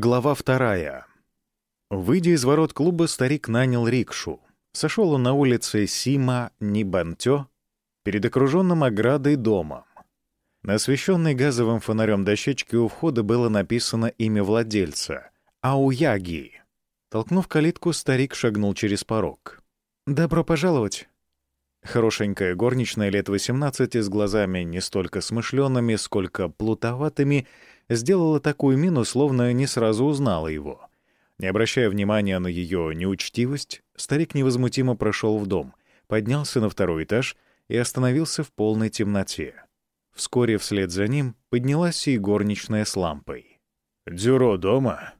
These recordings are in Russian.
Глава вторая. Выйдя из ворот клуба, старик нанял рикшу. Сошел он на улице Сима Нибантё перед окруженным оградой домом. На освещенной газовым фонарем дощечке у входа было написано имя владельца — Ауяги. Толкнув калитку, старик шагнул через порог. «Добро пожаловать!» Хорошенькая горничная лет 18 с глазами не столько смышленными, сколько плутоватыми — сделала такую мину, словно не сразу узнала его. Не обращая внимания на ее неучтивость, старик невозмутимо прошел в дом, поднялся на второй этаж и остановился в полной темноте. Вскоре вслед за ним поднялась и горничная с лампой. «Дюро дома?»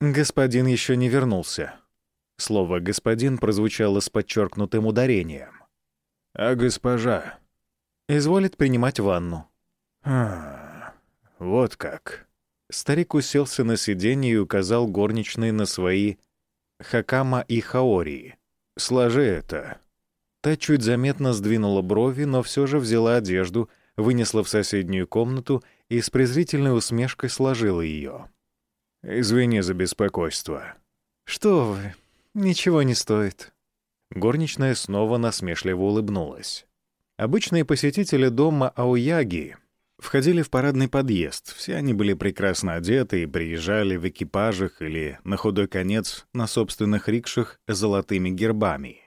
«Господин еще не вернулся». Слово «господин» прозвучало с подчеркнутым ударением. «А госпожа?» «Изволит принимать ванну». «Хм...» «Вот как». Старик уселся на сиденье и указал горничной на свои Хакама и Хаори. «Сложи это». Та чуть заметно сдвинула брови, но все же взяла одежду, вынесла в соседнюю комнату и с презрительной усмешкой сложила ее. «Извини за беспокойство». «Что вы, ничего не стоит». Горничная снова насмешливо улыбнулась. Обычные посетители дома Ауяги входили в парадный подъезд. Все они были прекрасно одеты и приезжали в экипажах или, на худой конец, на собственных рикшах с золотыми гербами.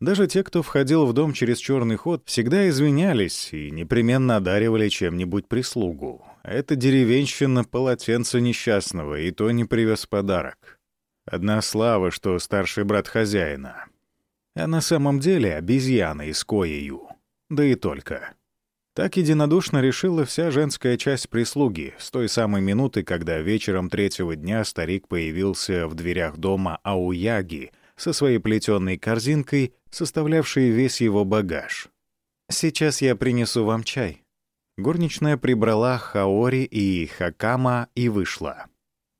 Даже те, кто входил в дом через черный ход, всегда извинялись и непременно одаривали чем-нибудь прислугу. Это деревенщина полотенца несчастного, и то не привез подарок. Одна слава, что старший брат хозяина. А на самом деле обезьяна из коею. Да и только. Так единодушно решила вся женская часть прислуги с той самой минуты, когда вечером третьего дня старик появился в дверях дома Ауяги со своей плетеной корзинкой, составлявшей весь его багаж. «Сейчас я принесу вам чай». Горничная прибрала Хаори и Хакама и вышла.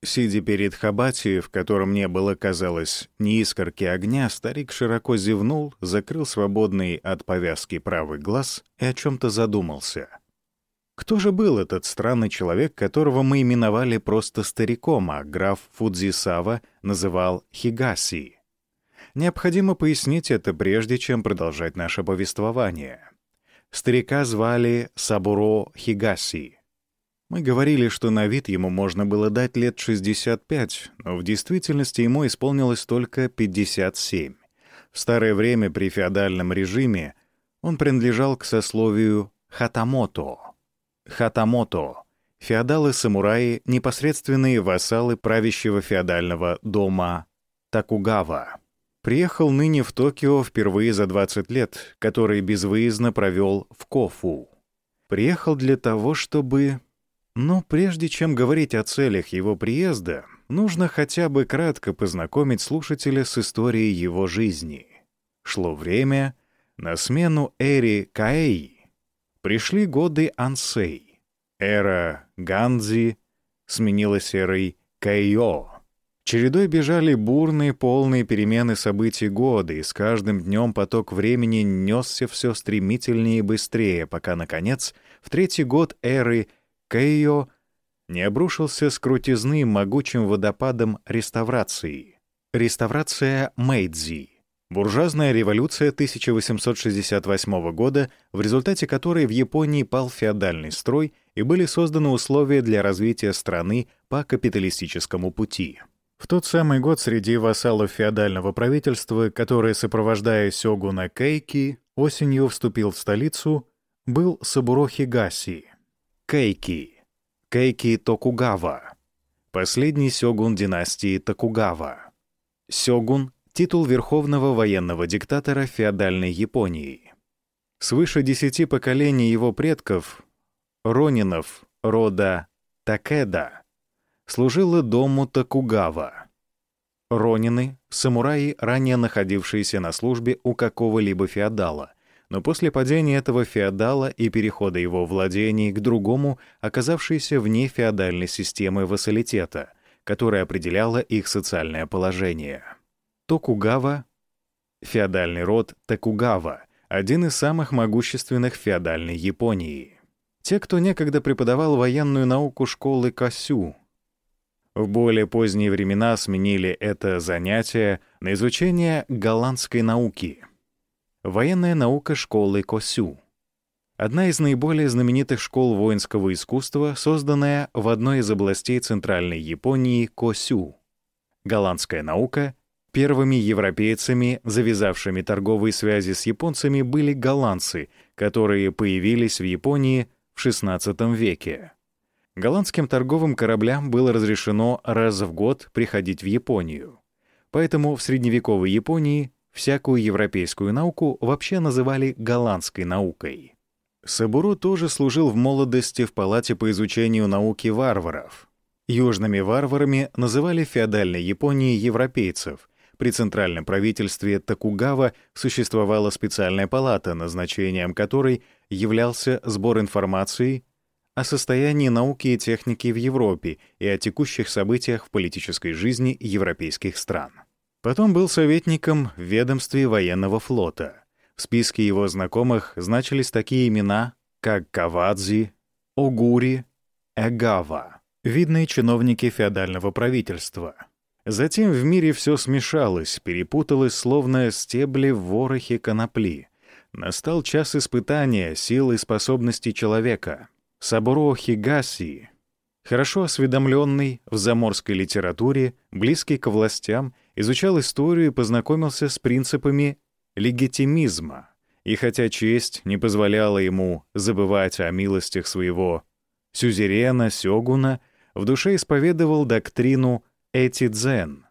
Сидя перед Хабати, в котором не было, казалось, ни искорки огня, старик широко зевнул, закрыл свободный от повязки правый глаз и о чем-то задумался. Кто же был этот странный человек, которого мы именовали просто стариком, а граф Фудзисава называл Хигаси? Необходимо пояснить это, прежде чем продолжать наше повествование. Старика звали Сабуро Хигаси — мы говорили, что на вид ему можно было дать лет 65, но в действительности ему исполнилось только 57. В старое время при феодальном режиме он принадлежал к сословию хатамото. Хатамото — феодалы-самураи, непосредственные вассалы правящего феодального дома Такугава. Приехал ныне в Токио впервые за 20 лет, который безвыездно провел в Кофу. Приехал для того, чтобы но прежде чем говорить о целях его приезда, нужно хотя бы кратко познакомить слушателя с историей его жизни. Шло время, на смену эре Каэй пришли годы Ансей. Эра Ганзи сменилась эрой Кайо. Чередой бежали бурные, полные перемены событий года, и с каждым днем поток времени несся все стремительнее и быстрее, пока, наконец, в третий год эры Кейо не обрушился с крутизны могучим водопадом реставрации. Реставрация Мэйдзи. Буржуазная революция 1868 года, в результате которой в Японии пал феодальный строй и были созданы условия для развития страны по капиталистическому пути. В тот самый год среди вассалов феодального правительства, которое, сопровождая сёгуна Кейки, осенью вступил в столицу, был Сабуро Хигаси, Кейки. Кейки Токугава. Последний сёгун династии Токугава. Сёгун — титул верховного военного диктатора феодальной Японии. Свыше десяти поколений его предков, ронинов рода Такеда, служило дому Токугава. Ронины — самураи, ранее находившиеся на службе у какого-либо феодала, но после падения этого феодала и перехода его владений к другому, оказавшейся вне феодальной системы вассалитета, которая определяла их социальное положение. Токугава — феодальный род Токугава, один из самых могущественных феодальной Японии. Те, кто некогда преподавал военную науку школы Касю, В более поздние времена сменили это занятие на изучение голландской науки. Военная наука школы Косю. Одна из наиболее знаменитых школ воинского искусства, созданная в одной из областей Центральной Японии Косю. Голландская наука Первыми европейцами, завязавшими торговые связи с японцами, были голландцы, которые появились в Японии в XVI веке. Голландским торговым кораблям было разрешено раз в год приходить в Японию. Поэтому в средневековой Японии всякую европейскую науку вообще называли голландской наукой. Сабуру тоже служил в молодости в палате по изучению науки варваров. Южными варварами называли в феодальной Японии европейцев, при центральном правительстве Токугава существовала специальная палата, назначением которой являлся сбор информации о состоянии науки и техники в Европе и о текущих событиях в политической жизни европейских стран. Потом был советником в ведомстве военного флота. В списке его знакомых значились такие имена, как Кавадзи, Огури, Эгава, видные чиновники феодального правительства — Затем в мире все смешалось, перепуталось, словно стебли в ворохе конопли. Настал час испытания сил и способностей человека. Сабуро Хигаси, хорошо осведомленный в заморской литературе, близкий к властям, изучал историю и познакомился с принципами легитимизма. И хотя честь не позволяла ему забывать о милостях своего сюзерена, сёгуна, в душе исповедовал доктрину Этидзен.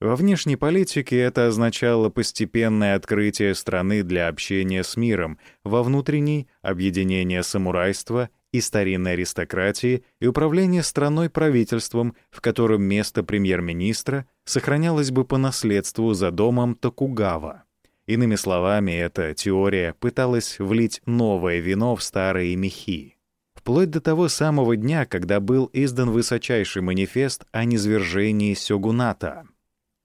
Во внешней политике это означало постепенное открытие страны для общения с миром, во внутренней — объединение самурайства и старинной аристократии и управление страной правительством, в котором место премьер-министра сохранялось бы по наследству за домом Токугава. Иными словами, эта теория пыталась влить новое вино в старые мехи вплоть до того самого дня, когда был издан высочайший манифест о низвержении сёгуната.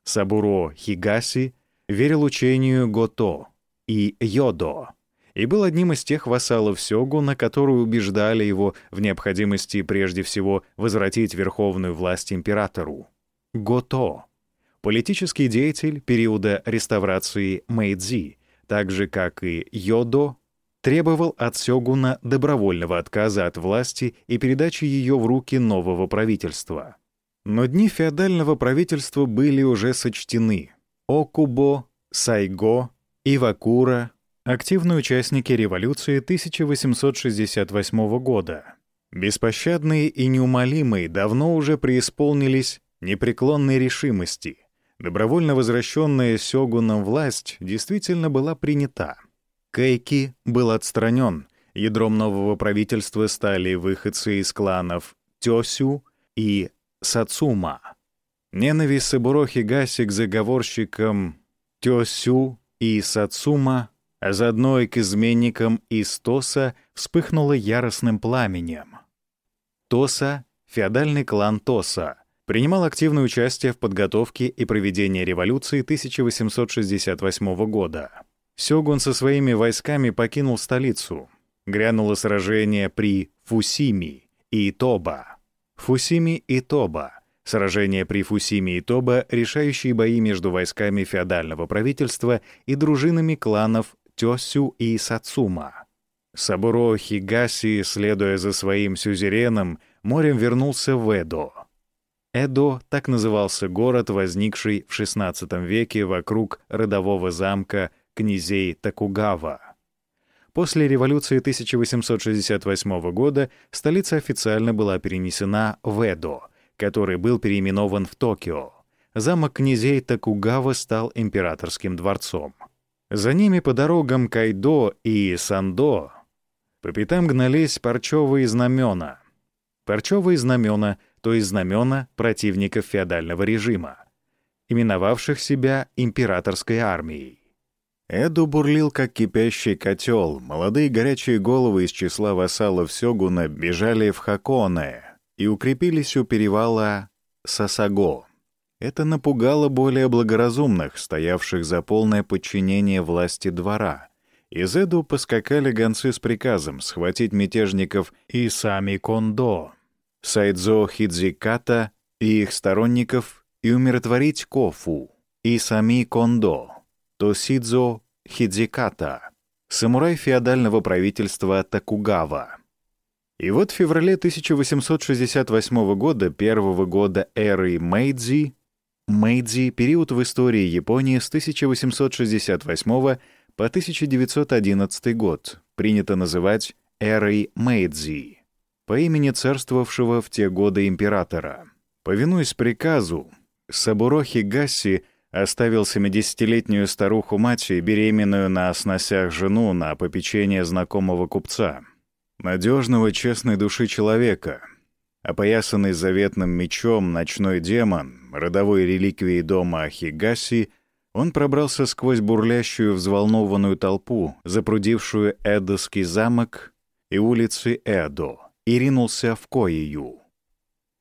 Сабуро Хигаси верил учению Гото и Йодо и был одним из тех вассалов сёгуна, которые убеждали его в необходимости прежде всего возвратить верховную власть императору. Гото — политический деятель периода реставрации Мэйдзи, так же, как и Йодо требовал от Сёгуна добровольного отказа от власти и передачи ее в руки нового правительства. Но дни феодального правительства были уже сочтены. Окубо, Сайго, Ивакура — активные участники революции 1868 года. Беспощадные и неумолимые давно уже преисполнились непреклонной решимости. Добровольно возвращенная Сёгуном власть действительно была принята — Кейки был отстранен. Ядром нового правительства стали выходцы из кланов Тёсю и Сацума. Ненависть Сабуро Хигаси к заговорщикам Тёсю и Сацума, а заодно и к изменникам из Тоса вспыхнула яростным пламенем. Тоса — феодальный клан Тоса — принимал активное участие в подготовке и проведении революции 1868 года. Сёгун со своими войсками покинул столицу. Грянуло сражение при Фусими и Тоба. Фусими и Тоба. Сражение при Фусими и Тоба — решающие бои между войсками феодального правительства и дружинами кланов Тёсю и Сацума. Сабуро Хигаси, следуя за своим сюзереном, морем вернулся в Эдо. Эдо — так назывался город, возникший в XVI веке вокруг родового замка князей Токугава. После революции 1868 года столица официально была перенесена в Эдо, который был переименован в Токио. Замок князей Токугава стал императорским дворцом. За ними по дорогам Кайдо и Сандо по пятам гнались парчевые знамена. Парчевые знамена, то есть знамена противников феодального режима, именовавших себя императорской армией. Эду бурлил, как кипящий котел. Молодые горячие головы из числа вассалов Сёгуна бежали в Хаконе и укрепились у перевала Сасаго. Это напугало более благоразумных, стоявших за полное подчинение власти двора. Из Эду поскакали гонцы с приказом схватить мятежников и сами Кондо. Сайдзо Хидзиката и их сторонников и умиротворить Кофу, и сами Кондо, Тосидзо Хидзиката, самурай феодального правительства Такугава. И вот в феврале 1868 года, первого года эры Мэйдзи, Мэйдзи — период в истории Японии с 1868 по 1911 год, принято называть эрой Мэйдзи, по имени царствовавшего в те годы императора. Повинуясь приказу, Сабуро Хигасси оставил 70-летнюю старуху-мать и беременную на сносях жену на попечение знакомого купца — надежного, честной души человека. Опоясанный заветным мечом ночной демон, родовой реликвией дома Ахигаси, он пробрался сквозь бурлящую взволнованную толпу, запрудившую Эдоский замок и улицы Эдо, и ринулся в Коию.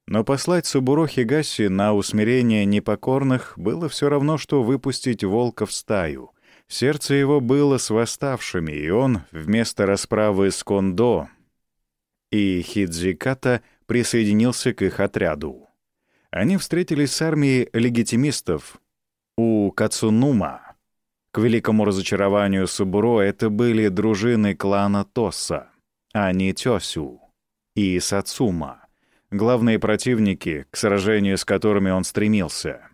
Но послать Субуро Хигаси на усмирение непокорных было все равно, что выпустить волка в стаю — Сердце его было с восставшими, и он, вместо расправы с Кондо и Хидзиката, присоединился к их отряду. Они встретились с армией легитимистов у Кацунума. К великому разочарованию Субуро это были дружины клана Тоса, а не Тёсю и Сацума, главные противники, к сражению с которыми он стремился.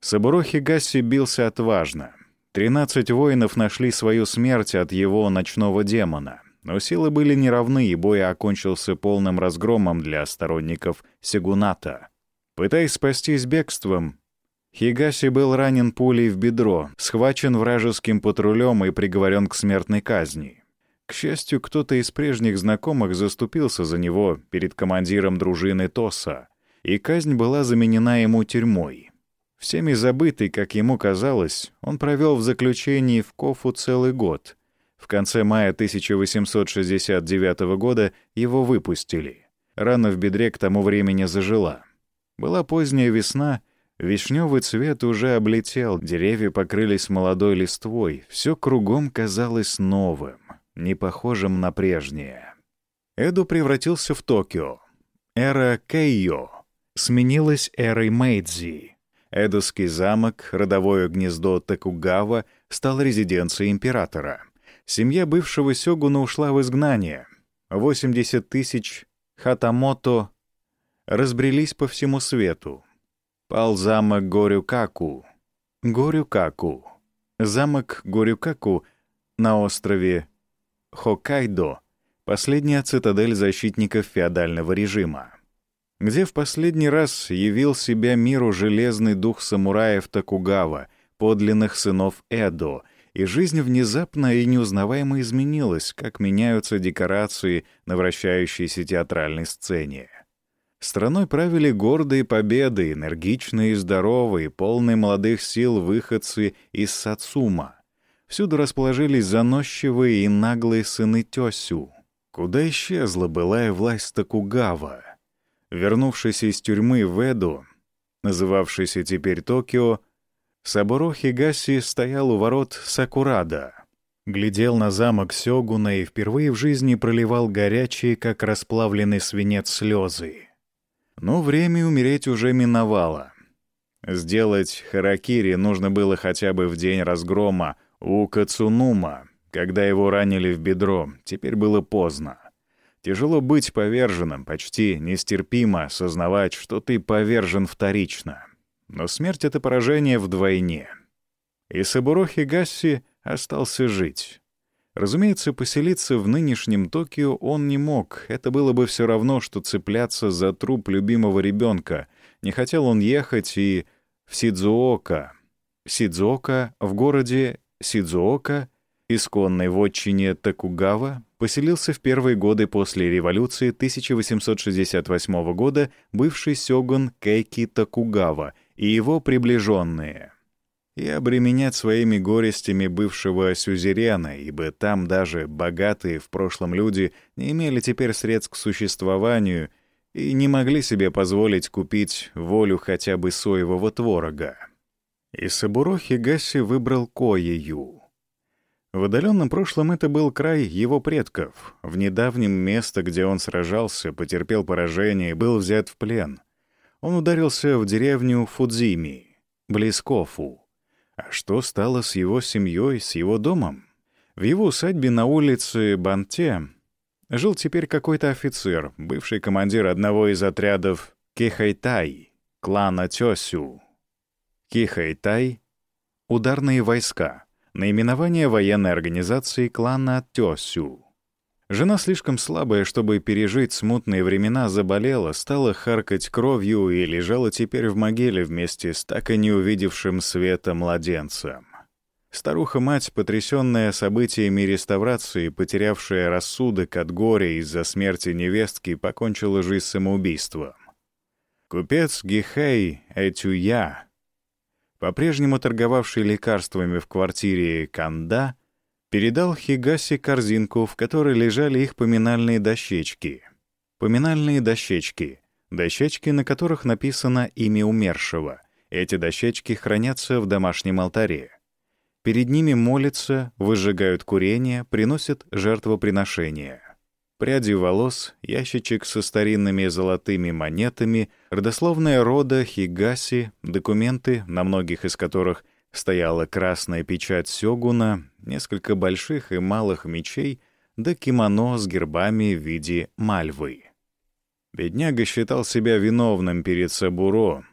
Сабуро Хигаси бился отважно — Тринадцать воинов нашли свою смерть от его ночного демона, но силы были неравны, и бой окончился полным разгромом для сторонников Сегуната. Пытаясь спастись бегством, Хигаси был ранен пулей в бедро, схвачен вражеским патрулем и приговорен к смертной казни. К счастью, кто-то из прежних знакомых заступился за него перед командиром дружины Тоса, и казнь была заменена ему тюрьмой. Всеми забытый, как ему казалось, он провел в заключении в Кофу целый год. В конце мая 1869 года его выпустили. Рана в бедре к тому времени зажила. Была поздняя весна, вишневый цвет уже облетел, деревья покрылись молодой листвой, все кругом казалось новым, не похожим на прежнее. Эду превратился в Токио. Эра Кейо сменилась эрой Мэйдзи — Эдоский замок, родовое гнездо Токугава, стал резиденцией императора. Семья бывшего сёгуна ушла в изгнание. 80 тысяч хатамото разбрелись по всему свету. Пал замок Горюкаку. Горюкаку. Замок Горюкаку на острове Хоккайдо — последняя цитадель защитников феодального режима где в последний раз явил себя миру железный дух самураев Токугава, подлинных сынов Эдо, и жизнь внезапно и неузнаваемо изменилась, как меняются декорации на вращающейся театральной сцене. Страной правили гордые победы, энергичные и здоровые, полные молодых сил выходцы из Сацума. Всюду расположились заносчивые и наглые сыны Тёсю. Куда исчезла былая власть Токугава? Вернувшись из тюрьмы в Эду, называвшейся теперь Токио, Сабуро Хигаси стоял у ворот Сакурада, глядел на замок Сёгуна и впервые в жизни проливал горячие, как расплавленный свинец, слезы. Но время умереть уже миновало. Сделать харакири нужно было хотя бы в день разгрома у Кацунума, когда его ранили в бедро, теперь было поздно. Тяжело быть поверженным, почти нестерпимо осознавать, что ты повержен вторично. Но смерть — это поражение вдвойне. И Сабуро Хигасси остался жить. Разумеется, поселиться в нынешнем Токио он не мог. Это было бы все равно, что цепляться за труп любимого ребенка. Не хотел он ехать и в Сидзуока. Сидзуока в городе Сидзуока, исконной вотчине Токугава, поселился в первые годы после революции 1868 года бывший сёгун Кейки Токугава и его приближенные. И обременять своими горестями бывшего сюзерена, ибо там даже богатые в прошлом люди не имели теперь средств к существованию и не могли себе позволить купить волю хотя бы соевого творога. И Сабуро Хигаси выбрал Коею — в отдаленном прошлом это был край его предков. В недавнем место, где он сражался, потерпел поражение и был взят в плен. Он ударился в деревню Фудзими, близ Кофу. А что стало с его семьей, с его домом? В его усадьбе на улице Банте жил теперь какой-то офицер, бывший командир одного из отрядов Кихайтай, клана Тёсю. Кихайтай — ударные войска, наименование военной организации клана Тёсю. Жена слишком слабая, чтобы пережить смутные времена, заболела, стала харкать кровью и лежала теперь в могиле вместе с так и не увидевшим света младенцем. Старуха-мать, потрясенная событиями реставрации, потерявшая рассудок от горя из-за смерти невестки, покончила жизнь самоубийством. Купец Гихей Этюя, по-прежнему торговавший лекарствами в квартире Канда, передал Хигаси корзинку, в которой лежали их поминальные дощечки. Поминальные дощечки — дощечки, на которых написано имя умершего. Эти дощечки хранятся в домашнем алтаре. Перед ними молятся, выжигают курение, приносят жертвоприношения. Пряди волос, ящичек со старинными золотыми монетами, родословная рода Хигаси, документы, на многих из которых — стояла красная печать сёгуна, несколько больших и малых мечей, да кимоно с гербами в виде мальвы. Бедняга считал себя виновным перед Сабуро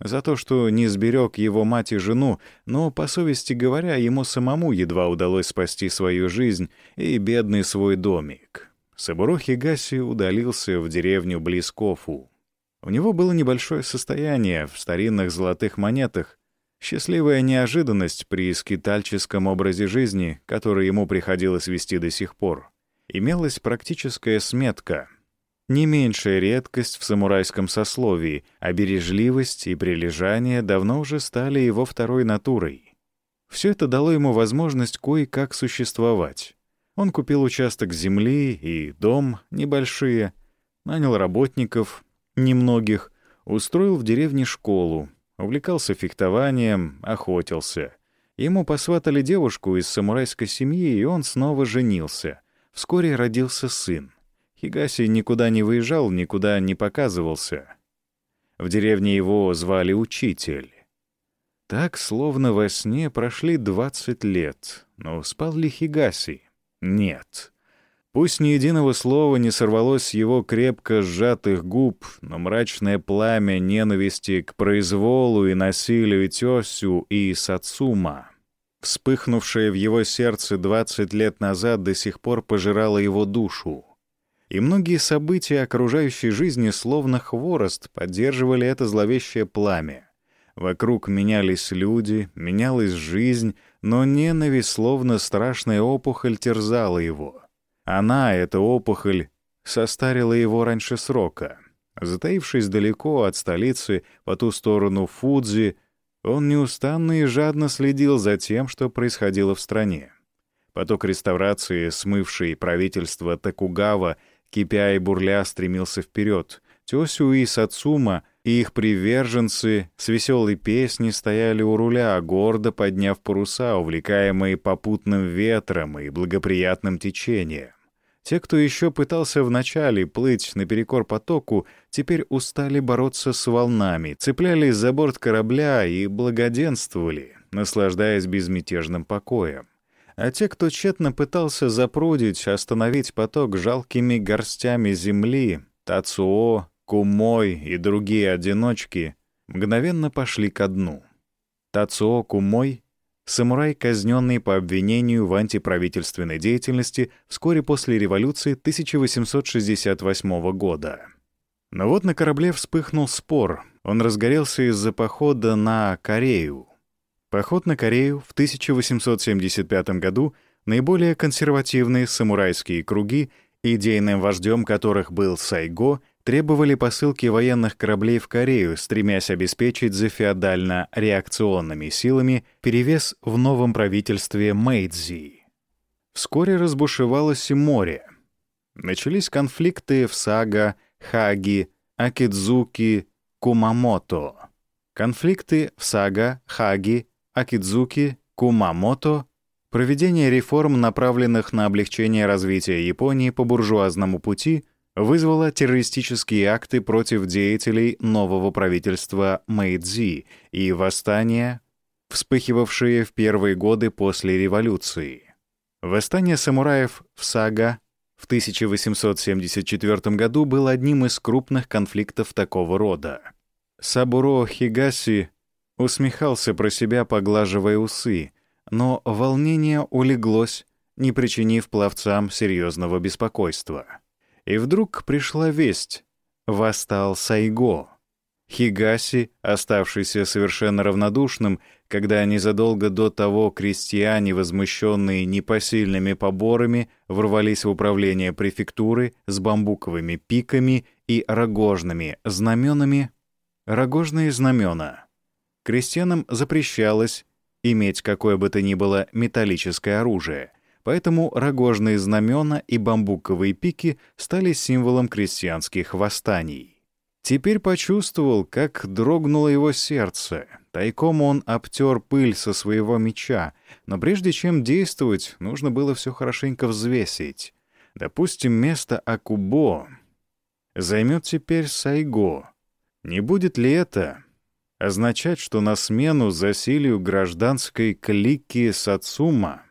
за то, что не сберег его мать и жену, но, по совести говоря, ему самому едва удалось спасти свою жизнь и бедный свой домик. Сабуро Хигаси удалился в деревню Близкофу. У него было небольшое состояние в старинных золотых монетах, Счастливая неожиданность при скитальческом образе жизни, который ему приходилось вести до сих пор. Имелась практическая сметка. Не меньшая редкость в самурайском сословии, а бережливость и прилежание давно уже стали его второй натурой. Все это дало ему возможность кое-как существовать. Он купил участок земли и дом небольшие, нанял работников, немногих, устроил в деревне школу, Увлекался фехтованием, охотился. Ему посватали девушку из самурайской семьи, и он снова женился. Вскоре родился сын. Хигаси никуда не выезжал, никуда не показывался. В деревне его звали Учитель. Так, словно во сне, прошли 20 лет. Но спал ли Хигаси? Нет. Пусть ни единого слова не сорвалось с его крепко сжатых губ, но мрачное пламя ненависти к произволу и насилию Тёсю и Сацума, вспыхнувшее в его сердце 20 лет назад, до сих пор пожирало его душу. И многие события окружающей жизни, словно хворост, поддерживали это зловещее пламя. Вокруг менялись люди, менялась жизнь, но ненависть, словно страшная опухоль, терзала его — она, эта опухоль, состарила его раньше срока. Затаившись далеко от столицы, по ту сторону Фудзи, он неустанно и жадно следил за тем, что происходило в стране. Поток реставрации, смывший правительство Токугава, кипя и бурля, стремился вперед. Тёсю и Сацума и их приверженцы с веселой песней стояли у руля, гордо подняв паруса, увлекаемые попутным ветром и благоприятным течением. Те, кто еще пытался вначале плыть наперекор потоку, теперь устали бороться с волнами, цеплялись за борт корабля и благоденствовали, наслаждаясь безмятежным покоем. А те, кто тщетно пытался запрудить, остановить поток жалкими горстями земли, Тацуо, Кумой и другие одиночки, мгновенно пошли ко дну. Тацуо Кумой самурай, казненный по обвинению в антиправительственной деятельности вскоре после революции 1868 года. Но вот на корабле вспыхнул спор. Он разгорелся из-за похода на Корею. Поход на Корею в 1875 году наиболее консервативные самурайские круги, идейным вождем которых был Сайго, требовали посылки военных кораблей в Корею, стремясь обеспечить за феодально-реакционными силами перевес в новом правительстве Мэйдзи. Вскоре разбушевалось и море. Начались конфликты в Сага, Хаги, Акидзуки, Кумамото. Конфликты в Сага, Хаги, Акидзуки, Кумамото проведение реформ, направленных на облегчение развития Японии по буржуазному пути — вызвало террористические акты против деятелей нового правительства Мэйдзи и восстания, вспыхивавшие в первые годы после революции. Восстание самураев в Сага в 1874 году было одним из крупных конфликтов такого рода. Сабуро Хигаси усмехался про себя, поглаживая усы, но волнение улеглось, не причинив пловцам серьезного беспокойства. И вдруг пришла весть. Восстал Сайго. Хигаси, оставшийся совершенно равнодушным, когда незадолго до того крестьяне, возмущенные непосильными поборами, ворвались в управление префектуры с бамбуковыми пиками и рогожными знаменами. Рогожные знамена. Крестьянам запрещалось иметь какое бы то ни было металлическое оружие, поэтому рогожные знамена и бамбуковые пики стали символом крестьянских восстаний. Теперь почувствовал, как дрогнуло его сердце. Тайком он обтер пыль со своего меча, но прежде чем действовать, нужно было все хорошенько взвесить. Допустим, место Акубо займет теперь Сайго. Не будет ли это означать, что на смену засилию гражданской клики Сацума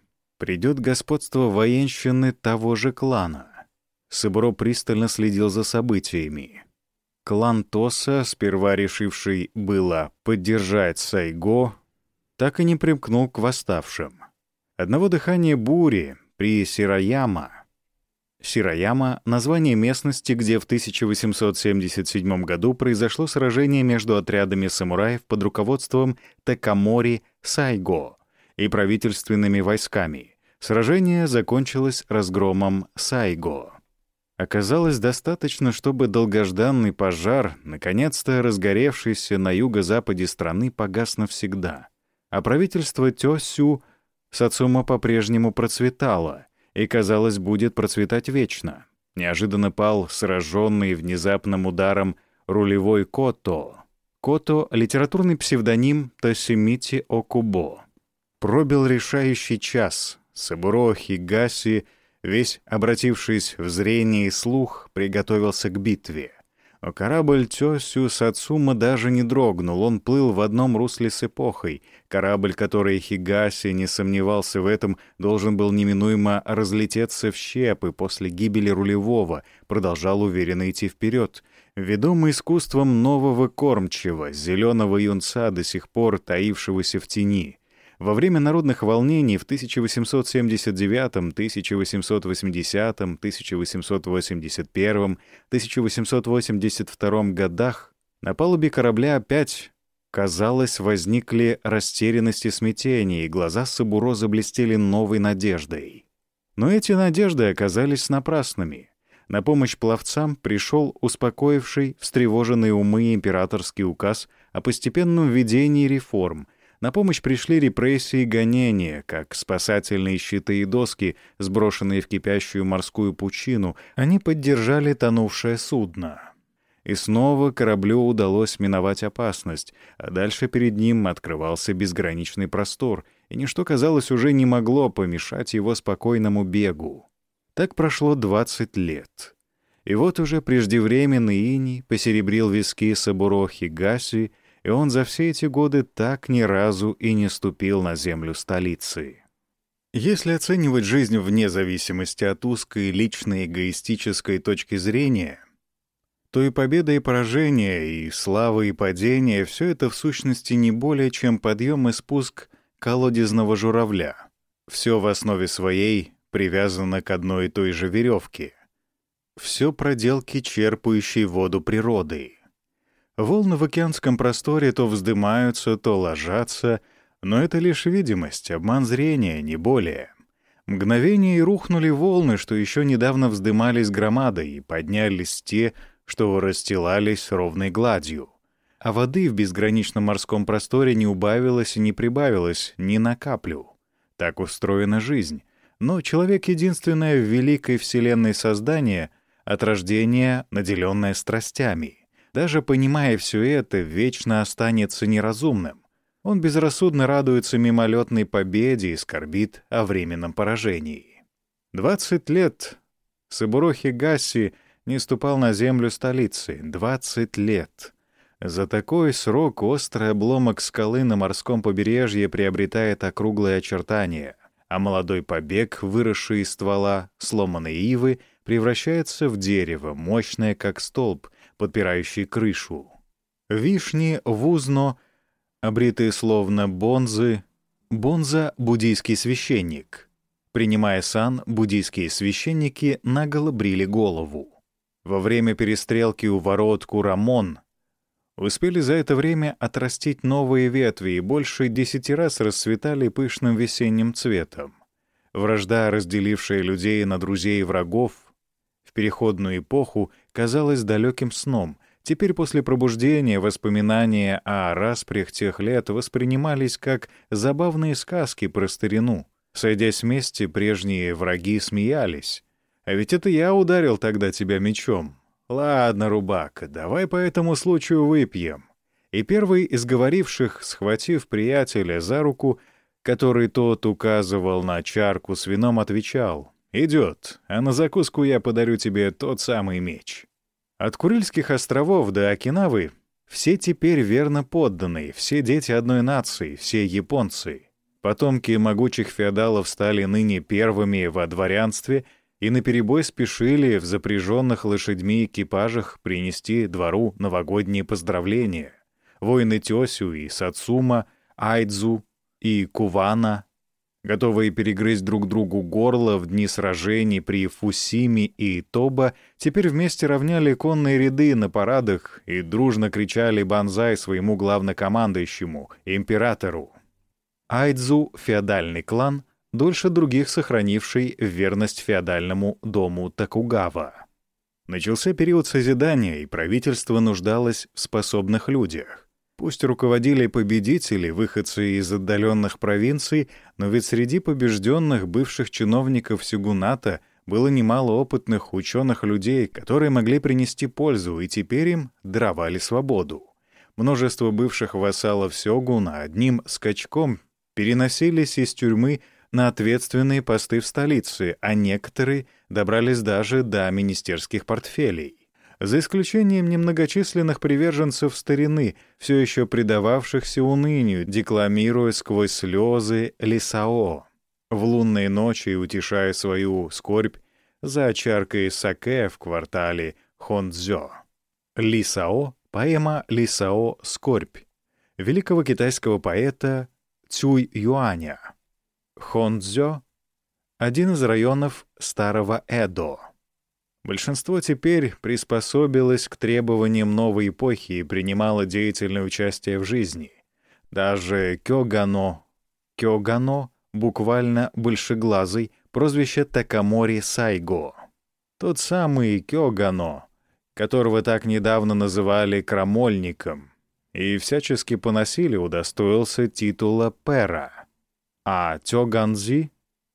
придет господство военщины того же клана? Сыбро пристально следил за событиями. Клан Тоса, сперва решивший было поддержать Сайго, так и не примкнул к восставшим. Одного дыхания бури при Сираяма. Сираяма — название местности, где в 1877 году произошло сражение между отрядами самураев под руководством Такамори Сайго и правительственными войсками. Сражение закончилось разгромом Сайго. Оказалось достаточно, чтобы долгожданный пожар, наконец-то разгоревшийся на юго-западе страны, погас навсегда. А правительство Тёсю Сацума по-прежнему процветало и, казалось, будет процветать вечно. Неожиданно пал сраженный внезапным ударом рулевой Кото. Кото — литературный псевдоним Тосимити Окубо. Пробил решающий час. Сабуро Хигаси — весь обратившись в зрение и слух, приготовился к битве. Но корабль Тёсю Сацума даже не дрогнул, он плыл в одном русле с эпохой. Корабль, который Хигаси не сомневался в этом, должен был неминуемо разлететься в щепы после гибели рулевого, продолжал уверенно идти вперед. Ведомый искусством нового кормчего, зеленого юнца, до сих пор таившегося в тени — во время народных волнений в 1879, 1880, 1881, 1882 годах на палубе корабля опять, казалось, возникли растерянность и смятение, и глаза Сабуро заблестели новой надеждой. Но эти надежды оказались напрасными. На помощь пловцам пришел успокоивший, встревоженный умы императорский указ о постепенном введении реформ — на помощь пришли репрессии и гонения, как спасательные щиты и доски, сброшенные в кипящую морскую пучину, они поддержали тонувшее судно. И снова кораблю удалось миновать опасность, а дальше перед ним открывался безграничный простор, и ничто, казалось, уже не могло помешать его спокойному бегу. Так прошло 20 лет. И вот уже преждевременный иней посеребрил виски Сабуро Хигаси, и он за все эти годы так ни разу и не ступил на землю столицы. Если оценивать жизнь вне зависимости от узкой личной эгоистической точки зрения, то и победа, и поражение, и слава, и падение — все это в сущности не более чем подъем и спуск колодезного журавля. Все в основе своей привязано к одной и той же веревке. Все проделки, черпающие воду природы. Волны в океанском просторе то вздымаются, то ложатся, но это лишь видимость, обман зрения, не более. Мгновение и рухнули волны, что еще недавно вздымались громадой, и поднялись те, что расстилались ровной гладью. А воды в безграничном морском просторе не убавилось и не прибавилось ни на каплю. Так устроена жизнь. Но человек — единственное в великой вселенной создание, от рождения наделенное страстями — даже понимая все это, вечно останется неразумным. Он безрассудно радуется мимолетной победе и скорбит о временном поражении. Двадцать лет Сабурохи Гасси не ступал на землю столицы. 20 лет. За такой срок острый обломок скалы на морском побережье приобретает округлые очертания, а молодой побег, выросший из ствола сломанной ивы, превращается в дерево, мощное как столб, подпирающий крышу. Вишни вузно, обритые словно бонзы. Бонза — буддийский священник. Принимая сан, буддийские священники наголо брили голову. Во время перестрелки у ворот Курамон успели за это время отрастить новые ветви и больше десяти раз расцветали пышным весенним цветом. Вражда, разделившая людей на друзей и врагов, в переходную эпоху казалась далеким сном. Теперь после пробуждения воспоминания о распрях тех лет воспринимались как забавные сказки про старину. Сойдясь вместе, прежние враги смеялись. «А ведь это я ударил тогда тебя мечом. Ладно, Рубака, давай по этому случаю выпьем». И первый из говоривших, схватив приятеля за руку, который тот указывал на чарку с вином, отвечал «Идет, а на закуску я подарю тебе тот самый меч». От Курильских островов до Окинавы все теперь верно подданные, все дети одной нации, все японцы. Потомки могучих феодалов стали ныне первыми во дворянстве и наперебой спешили в запряженных лошадьми экипажах принести двору новогодние поздравления. Воины Тёсю и Сацума, Айдзу и Кувана готовые перегрызть друг другу горло в дни сражений при Фусиме и Тоба, теперь вместе равняли конные ряды на парадах и дружно кричали банзай своему главнокомандующему, императору. Айдзу — феодальный клан, дольше других сохранивший верность феодальному дому Такугава. Начался период созидания, и правительство нуждалось в способных людях. Пусть руководили победители, выходцы из отдаленных провинций, но ведь среди побежденных бывших чиновников Сигуната было немало опытных ученых людей, которые могли принести пользу, и теперь им даровали свободу. Множество бывших вассалов Сёгуна одним скачком переносились из тюрьмы на ответственные посты в столице, а некоторые добрались даже до министерских портфелей за исключением немногочисленных приверженцев старины, все еще предававшихся унынию, декламируя сквозь слезы Лисао. В лунные ночи, утешая свою скорбь за чаркой саке в квартале Хонцзё. Лисао — поэма Лисао «Скорбь» великого китайского поэта Цюй Юаня. Хонцзё — один из районов старого Эдо. Большинство теперь приспособилось к требованиям новой эпохи и принимало деятельное участие в жизни. Даже Кёгано. Кёгано буквально большеглазый, прозвище Такамори Сайго. Тот самый Кёгано, которого так недавно называли крамольником, и всячески поносили, удостоился титула пера. А Тёганзи,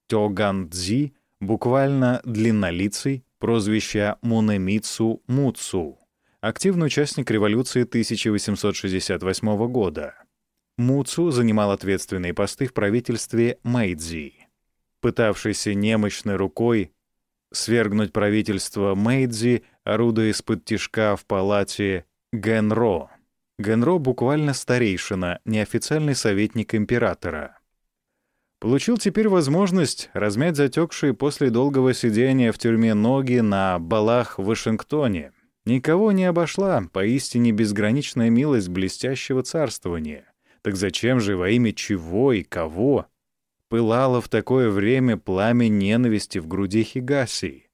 Тёгандзи, буквально длиннолицый, прозвище Мунемицу Муцу, активный участник революции 1868 года. Муцу занимал ответственные посты в правительстве Мэйдзи. Пытавшийся немощной рукой свергнуть правительство Мэйдзи, орудуя из-под тишка в палате Генро. Генро буквально старейшина, неофициальный советник императора — получил теперь возможность размять затекшие после долгого сидения в тюрьме ноги на балах в Вашингтоне. Никого не обошла поистине безграничная милость блестящего царствования. Так зачем же во имя чего и кого пылало в такое время пламя ненависти в груди Хигаси?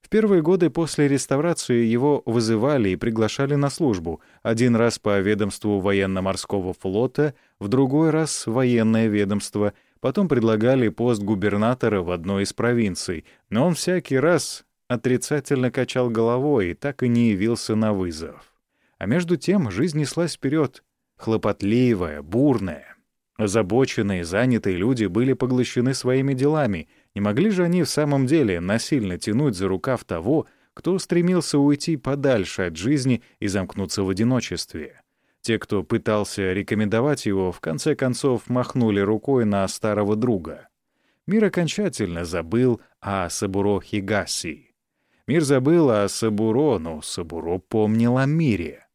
В первые годы после реставрации его вызывали и приглашали на службу, один раз по ведомству военно-морского флота, в другой раз военное ведомство — Потом предлагали пост губернатора в одной из провинций, но он всякий раз отрицательно качал головой и так и не явился на вызов. А между тем жизнь неслась вперед, хлопотливая, бурная. Озабоченные, занятые люди были поглощены своими делами. Не могли же они в самом деле насильно тянуть за рукав того, кто стремился уйти подальше от жизни и замкнуться в одиночестве. Те, кто пытался рекомендовать его, в конце концов махнули рукой на старого друга. Мир окончательно забыл о Сабуро Хигаси. Мир забыл о Сабуро, но Сабуро помнил о мире.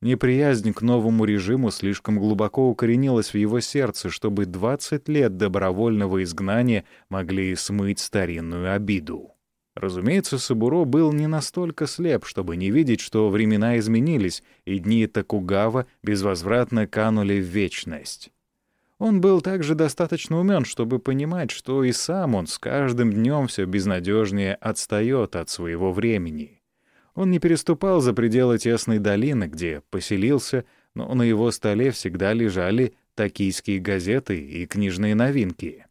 Неприязнь к новому режиму слишком глубоко укоренилась в его сердце, чтобы 20 лет добровольного изгнания могли смыть старинную обиду. Разумеется, Сабуро был не настолько слеп, чтобы не видеть, что времена изменились, и дни Токугава безвозвратно канули в вечность. Он был также достаточно умен, чтобы понимать, что и сам он с каждым днем все безнадежнее отстает от своего времени. Он не переступал за пределы тесной долины, где поселился, но на его столе всегда лежали токийские газеты и книжные новинки.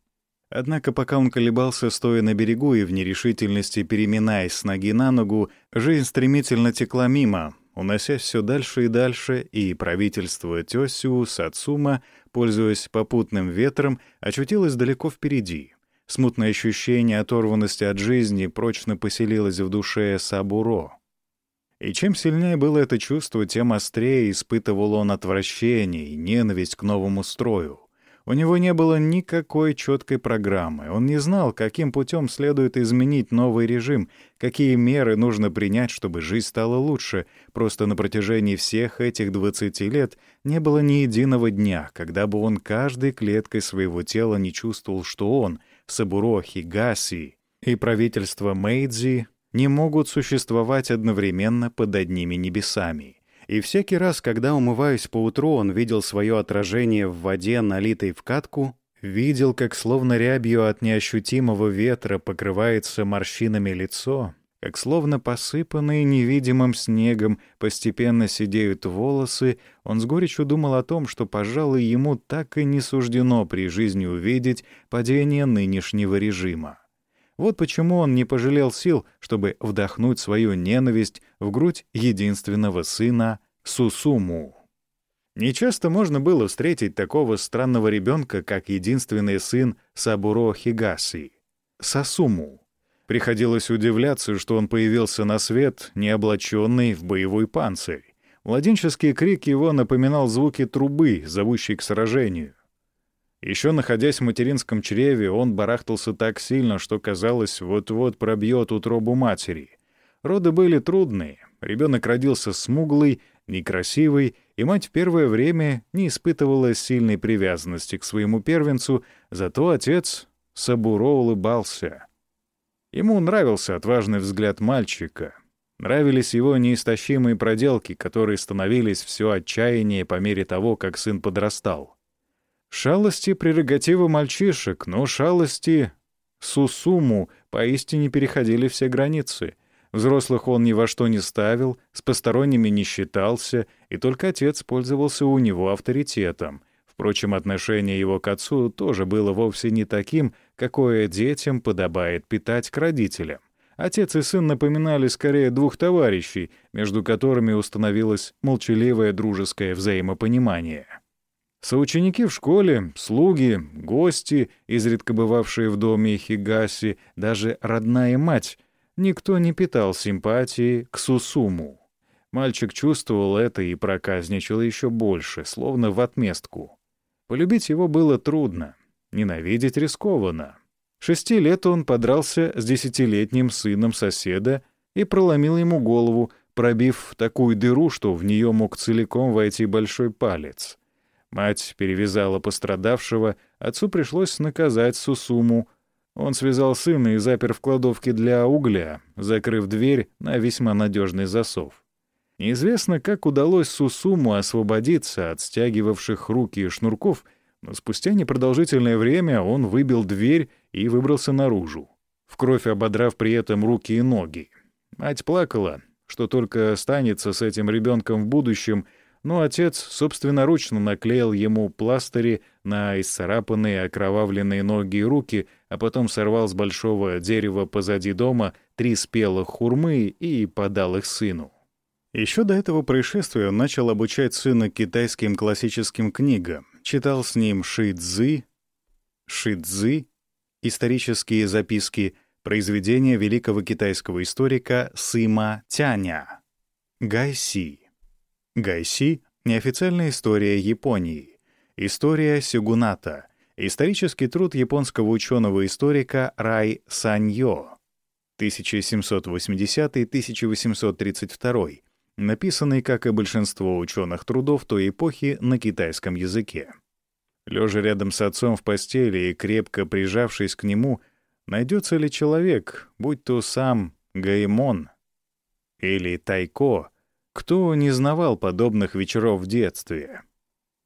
Однако пока он колебался, стоя на берегу и в нерешительности переминаясь с ноги на ногу, жизнь стремительно текла мимо, уносясь все дальше и дальше, и правительство Тёсю Сацума, пользуясь попутным ветром, очутилось далеко впереди. Смутное ощущение оторванности от жизни прочно поселилось в душе Сабуро. И чем сильнее было это чувство, тем острее испытывал он отвращение и ненависть к новому строю. У него не было никакой четкой программы. Он не знал, каким путем следует изменить новый режим, какие меры нужно принять, чтобы жизнь стала лучше. Просто на протяжении всех этих 20 лет не было ни единого дня, когда бы он каждой клеткой своего тела не чувствовал, что он, Сабуро Хигаси и правительство Мэйдзи не могут существовать одновременно под одними небесами. И всякий раз, когда, умываясь поутру, он видел свое отражение в воде, налитой в катку, видел, как словно рябью от неощутимого ветра покрывается морщинами лицо, как словно посыпанные невидимым снегом постепенно сидеют волосы, он с горечью думал о том, что, пожалуй, ему так и не суждено при жизни увидеть падение нынешнего режима. Вот почему он не пожалел сил, чтобы вдохнуть свою ненависть в грудь единственного сына Сусуму. Нечасто можно было встретить такого странного ребенка, как единственный сын Сабуро Хигаси — Сасуму. Приходилось удивляться, что он появился на свет, не облаченный в боевой панцирь. Младенческий крик его напоминал звуки трубы, зовущей к сражению. Еще находясь в материнском чреве, он барахтался так сильно, что, казалось, вот-вот пробьет утробу матери. Роды были трудные. Ребенок родился смуглый, некрасивый, и мать в первое время не испытывала сильной привязанности к своему первенцу, зато отец Сабуро улыбался. Ему нравился отважный взгляд мальчика. Нравились его неистощимые проделки, которые становились все отчаяннее по мере того, как сын подрастал. Шалости — прерогатива мальчишек, но шалости Сусуму поистине переходили все границы. Взрослых он ни во что не ставил, с посторонними не считался, и только отец пользовался у него авторитетом. Впрочем, отношение его к отцу тоже было вовсе не таким, какое детям подобает питать к родителям. Отец и сын напоминали скорее двух товарищей, между которыми установилось молчаливое дружеское взаимопонимание. Соученики в школе, слуги, гости, изредка бывавшие в доме Хигаси, даже родная мать, никто не питал симпатии к Сусуму. Мальчик чувствовал это и проказничал еще больше, словно в отместку. Полюбить его было трудно, ненавидеть рискованно. Шести лет он подрался с десятилетним сыном соседа и проломил ему голову, пробив такую дыру, что в нее мог целиком войти большой палец. Мать перевязала пострадавшего, отцу пришлось наказать Сусуму. Он связал сына и запер в кладовке для угля, закрыв дверь на весьма надежный засов. Неизвестно, как удалось Сусуму освободиться от стягивавших руки шнурков, но спустя непродолжительное время он выбил дверь и выбрался наружу, в кровь ободрав при этом руки и ноги. Мать плакала, что только останется с этим ребенком в будущем — но отец собственноручно наклеил ему пластыри на исцарапанные окровавленные ноги и руки, а потом сорвал с большого дерева позади дома три спелых хурмы и подал их сыну. Еще до этого происшествия он начал обучать сына китайским классическим книгам, читал с ним ши-цзы, ши-цзы, исторические записки, произведения великого китайского историка Сыма Тяня, Гайси. Гайси — неофициальная история Японии. История Сюгуната. Исторический труд японского ученого-историка Рай Саньо. 1780-1832, написанный, как и большинство ученых трудов той эпохи, на китайском языке. Лежа рядом с отцом в постели и крепко прижавшись к нему, найдется ли человек, будь то сам Гаймон или Тайко, кто не знавал подобных вечеров в детстве?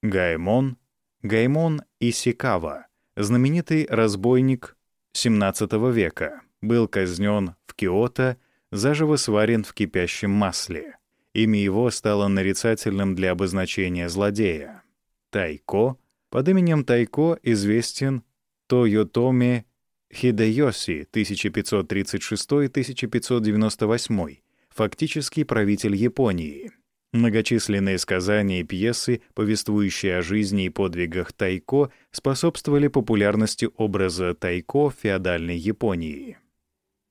Гаймон, Гаймон Исикава, знаменитый разбойник XVII века, был казнен в Киото, заживо сварен в кипящем масле. Имя его стало нарицательным для обозначения злодея. Тайко, под именем Тайко известен Тойотоми Хидеоси 1536-1598, фактически правитель Японии. Многочисленные сказания и пьесы, повествующие о жизни и подвигах Тайко, способствовали популярности образа Тайко в феодальной Японии.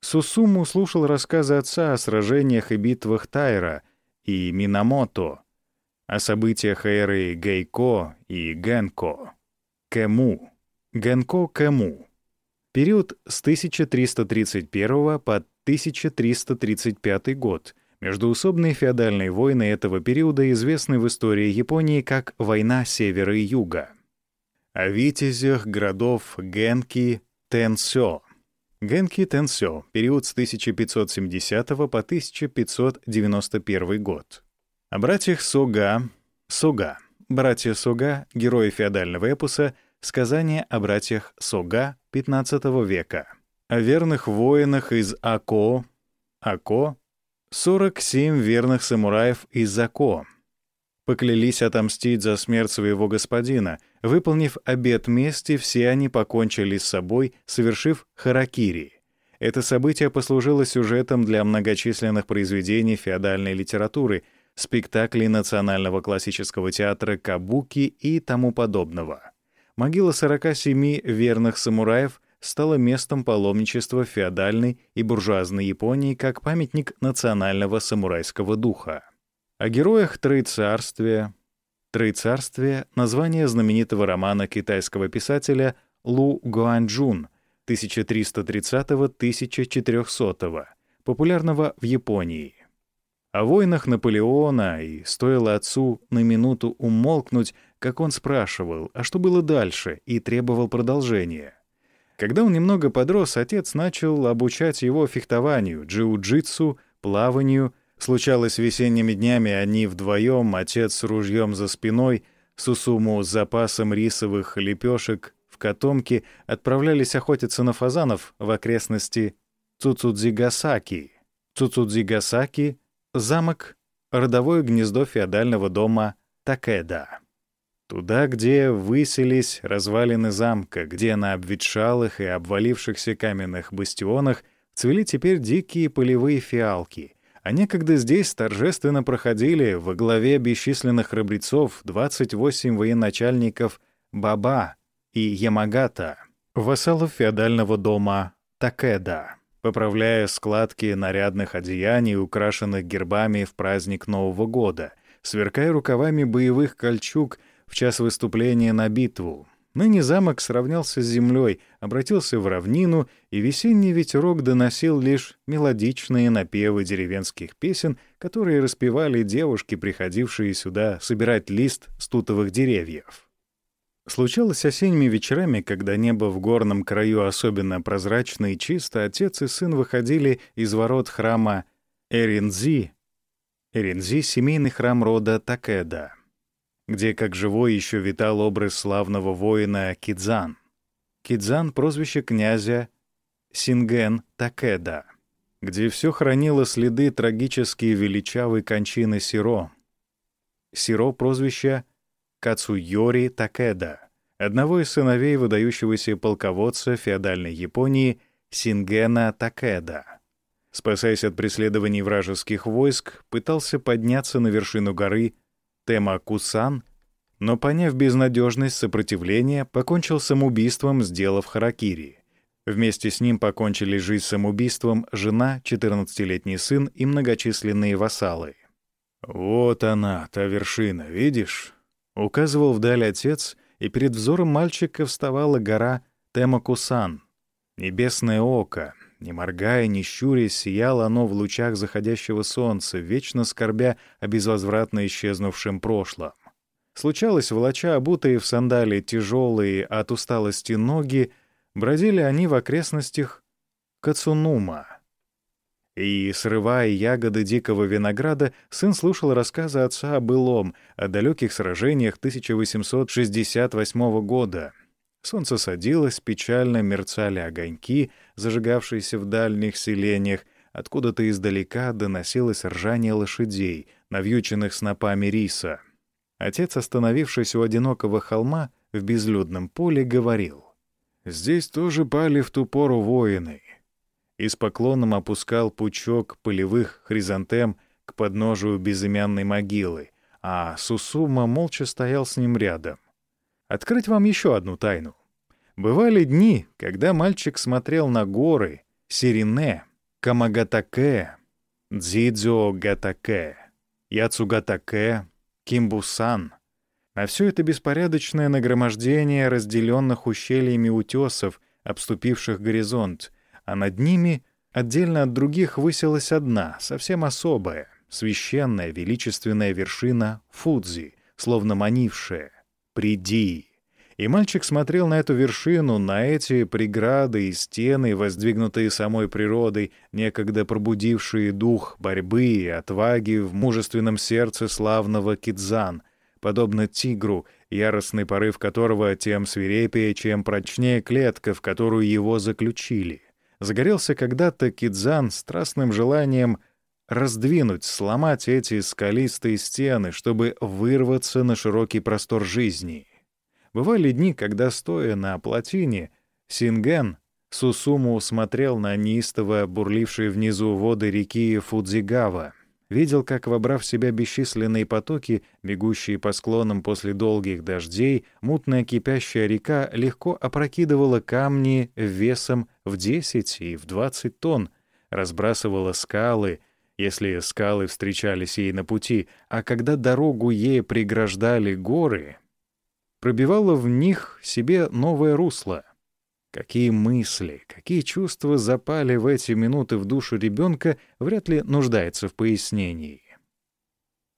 Сусуму слушал рассказы отца о сражениях и битвах Тайра и Минамото, о событиях эры Гейко и Генко, Кэму, Генко-Кэму. Период с 1331 по 1335 год. Междуусобные феодальные войны этого периода известны в истории Японии как «Война Севера и Юга». О витязях городов Генки, Тенсё. Генки Тенсё, период с 1570 по 1591 год. О братьях Сога, Сога, братья Сога, герои феодального эпоса, сказания о братьях Сога XV века о верных воинах из Ако, Ако, 47 верных самураев из Ако, поклялись отомстить за смерть своего господина. Выполнив обет мести, все они покончили с собой, совершив харакири. Это событие послужило сюжетом для многочисленных произведений феодальной литературы, спектаклей Национального классического театра Кабуки и тому подобного. Могила 47 верных самураев стала местом паломничества феодальной и буржуазной Японии как памятник национального самурайского духа. О героях Троецарствия. Троецарствие — название знаменитого романа китайского писателя Лу Гуанчжун 1330-1400, популярного в Японии. О войнах Наполеона, и стоило отцу на минуту умолкнуть, как он спрашивал, а что было дальше, и требовал продолжения — когда он немного подрос, отец начал обучать его фехтованию, джиу-джитсу, плаванию. Случалось весенними днями они вдвоем, отец с ружьем за спиной, Сусуму с запасом рисовых лепешек в котомке, отправлялись охотиться на фазанов в окрестности Цуцудзигасаки. Цуцудзигасаки — замок, родовое гнездо феодального дома Такеда. Туда, где высились развалины замка, где на обветшалых и обвалившихся каменных бастионах цвели теперь дикие полевые фиалки, а некогда здесь торжественно проходили во главе бесчисленных храбрецов 28 военачальников Баба и Ямагата, вассалов феодального дома Такеда, поправляя складки нарядных одеяний, украшенных гербами в праздник Нового года, сверкая рукавами боевых кольчуг — в час выступления на битву. Ныне замок сравнялся с землей, обратился в равнину, и весенний ветерок доносил лишь мелодичные напевы деревенских песен, которые распевали девушки, приходившие сюда собирать лист с тутовых деревьев. Случалось осенними вечерами, когда небо в горном краю особенно прозрачно и чисто, отец и сын выходили из ворот храма Эринзи. Эринзи — семейный храм рода Такеда где как живой еще витал образ славного воина Кидзан. Кидзан — прозвище князя Синген Такеда, где все хранило следы трагические величавой кончины Сиро. Сиро — прозвище Кацуйори Такеда, одного из сыновей выдающегося полководца феодальной Японии Сингена Такеда. Спасаясь от преследований вражеских войск, пытался подняться на вершину горы Тема Кусан, но, поняв безнадежность сопротивления, покончил самоубийством, сделав харакири. Вместе с ним покончили жизнь самоубийством жена, 14-летний сын и многочисленные вассалы. «Вот она, та вершина, видишь?» — указывал вдаль отец, и перед взором мальчика вставала гора Темакусан, небесное око, Не моргая, не щурясь, сияло оно в лучах заходящего солнца, вечно скорбя о безвозвратно исчезнувшем прошлом. Случалось, волоча обутые в сандалии тяжелые от усталости ноги, бродили они в окрестностях Кацунума. И, срывая ягоды дикого винограда, сын слушал рассказы отца о былом, о далеких сражениях 1868 года. Солнце садилось, печально мерцали огоньки, зажигавшиеся в дальних селениях, откуда-то издалека доносилось ржание лошадей, навьюченных снопами риса. Отец, остановившись у одинокого холма в безлюдном поле, говорил, «Здесь тоже пали в ту пору воины, и с поклоном опускал пучок полевых хризантем к подножию безымянной могилы, а Сусума молча стоял с ним рядом. Открыть вам еще одну тайну. Бывали дни, когда мальчик смотрел на горы, Сирине, Камагатаке, Дзидзё-гатаке, Яцугатаке, Кимбусан — на все это беспорядочное нагромождение разделенных ущельями утесов, обступивших горизонт, а над ними, отдельно от других, высилась одна, совсем особая, священная, величественная вершина Фудзи, словно манившая «Приди». И мальчик смотрел на эту вершину, на эти преграды и стены, воздвигнутые самой природой, некогда пробудившие дух борьбы и отваги в мужественном сердце славного Кидзан, подобно тигру, яростный порыв которого тем свирепее, чем прочнее клетка, в которую его заключили загорелся когда-то Кидзан страстным желанием раздвинуть, сломать эти скалистые стены, чтобы вырваться на широкий простор жизни. Бывали дни, когда, стоя на плотине, Синген Сусуму смотрел на неистово бурлившие внизу воды реки Фудзигава — видел, как, вобрав в себя бесчисленные потоки, бегущие по склонам после долгих дождей, мутная кипящая река легко опрокидывала камни весом в 10 и в 20 тонн, разбрасывала скалы, если скалы встречались ей на пути, а когда дорогу ей преграждали горы, пробивала в них себе новое русло — Какие мысли, какие чувства запали в эти минуты в душу ребенка, вряд ли нуждается в пояснении.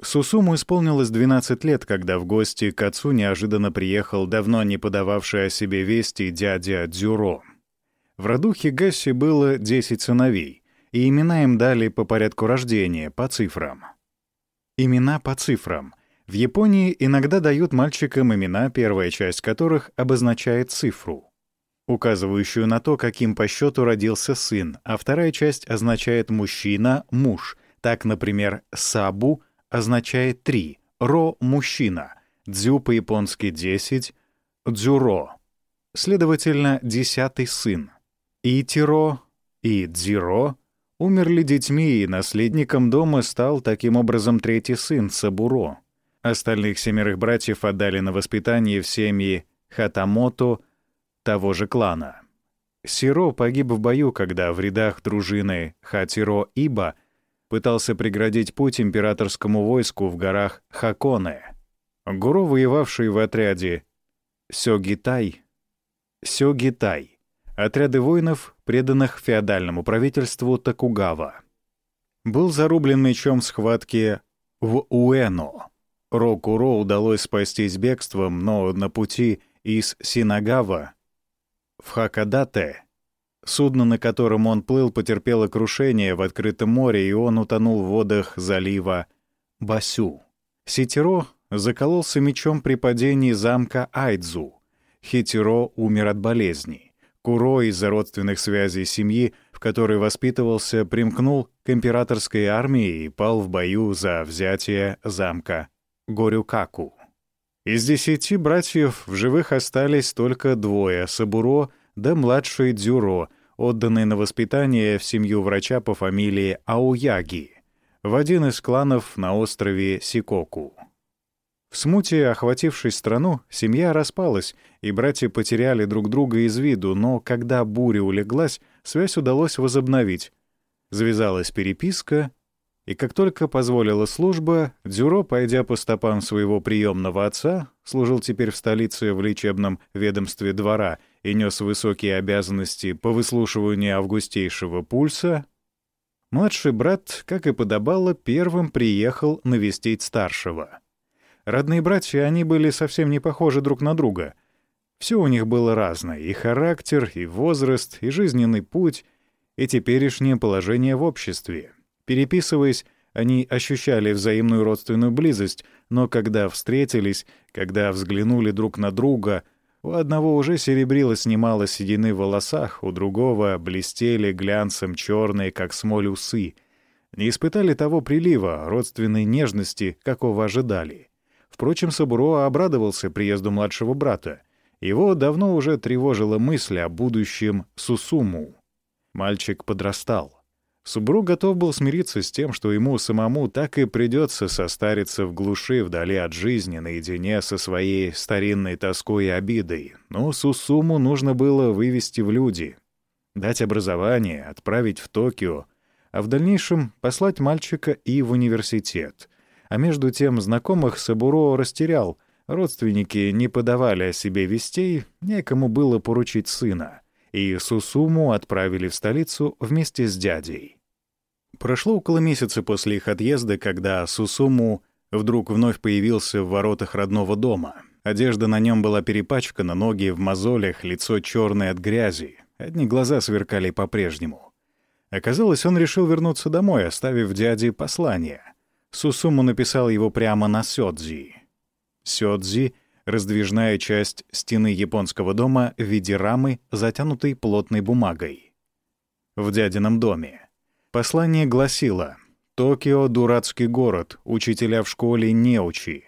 Сусуму исполнилось 12 лет, когда в гости к отцу неожиданно приехал давно не подававший о себе вести дядя Дзюро. В роду Хигаси было 10 сыновей, и имена им дали по порядку рождения, по цифрам. Имена по цифрам. В Японии иногда дают мальчикам имена, первая часть которых обозначает цифру указывающую на то, каким по счету родился сын, а вторая часть означает «мужчина», «муж». Так, например, «сабу» означает «три», «ро» — «мужчина», «дзю» по-японски «десять», «дзюро». Следовательно, «десятый сын». Итиро и Дзиро умерли детьми, и наследником дома стал таким образом третий сын Сабуро. Остальных семерых братьев отдали на воспитание в семьи Хатамото, того же клана. Сиро погиб в бою, когда в рядах дружины Хатиро Иба пытался преградить путь императорскому войску в горах Хаконе. Гуру, воевавший в отряде Сёгитай, Сёгитай, отряды воинов, преданных феодальному правительству Токугава, был зарублен мечом в схватке в Уэно. Рокуро удалось спастись бегством, но на пути из Синагава в Хакадате. Судно, на котором он плыл, потерпело крушение в открытом море, и он утонул в водах залива Басю. Ситеро закололся мечом при падении замка Айдзу. Хитеро умер от болезни. Куро из-за родственных связей семьи, в которой воспитывался, примкнул к императорской армии и пал в бою за взятие замка Горюкаку. Из десяти братьев в живых остались только двое — Сабуро да младший Дзюро, отданный на воспитание в семью врача по фамилии Ауяги, в один из кланов на острове Сикоку. В смуте, охватившей страну, семья распалась, и братья потеряли друг друга из виду, но когда буря улеглась, связь удалось возобновить. Завязалась переписка, И как только позволила служба, Дзюро, пойдя по стопам своего приемного отца, служил теперь в столице в лечебном ведомстве двора и нес высокие обязанности по выслушиванию августейшего пульса, младший брат, как и подобало, первым приехал навестить старшего. Родные братья, они были совсем не похожи друг на друга. Все у них было разное — и характер, и возраст, и жизненный путь, и теперешнее положение в обществе. Переписываясь, они ощущали взаимную родственную близость, но когда встретились, когда взглянули друг на друга, у одного уже серебрилось немало седины в волосах, у другого блестели глянцем черные, как смоль усы. Не испытали того прилива, родственной нежности, какого ожидали. Впрочем, Сабуро обрадовался приезду младшего брата. Его давно уже тревожила мысль о будущем Сусуму. Мальчик подрастал. Субру готов был смириться с тем, что ему самому так и придется состариться в глуши вдали от жизни, наедине со своей старинной тоской и обидой. Но Сусуму нужно было вывести в люди, дать образование, отправить в Токио, а в дальнейшем послать мальчика и в университет. А между тем знакомых Сабуро растерял, родственники не подавали о себе вестей, некому было поручить сына — и Сусуму отправили в столицу вместе с дядей. Прошло около месяца после их отъезда, когда Сусуму вдруг вновь появился в воротах родного дома. Одежда на нем была перепачкана, ноги в мозолях, лицо черное от грязи. Одни глаза сверкали по-прежнему. Оказалось, он решил вернуться домой, оставив дяде послание. Сусуму написал его прямо на сёдзи. Сёдзи — раздвижная часть стены японского дома в виде рамы, затянутой плотной бумагой. В дядином доме. Послание гласило «Токио — дурацкий город, учителя в школе не учи».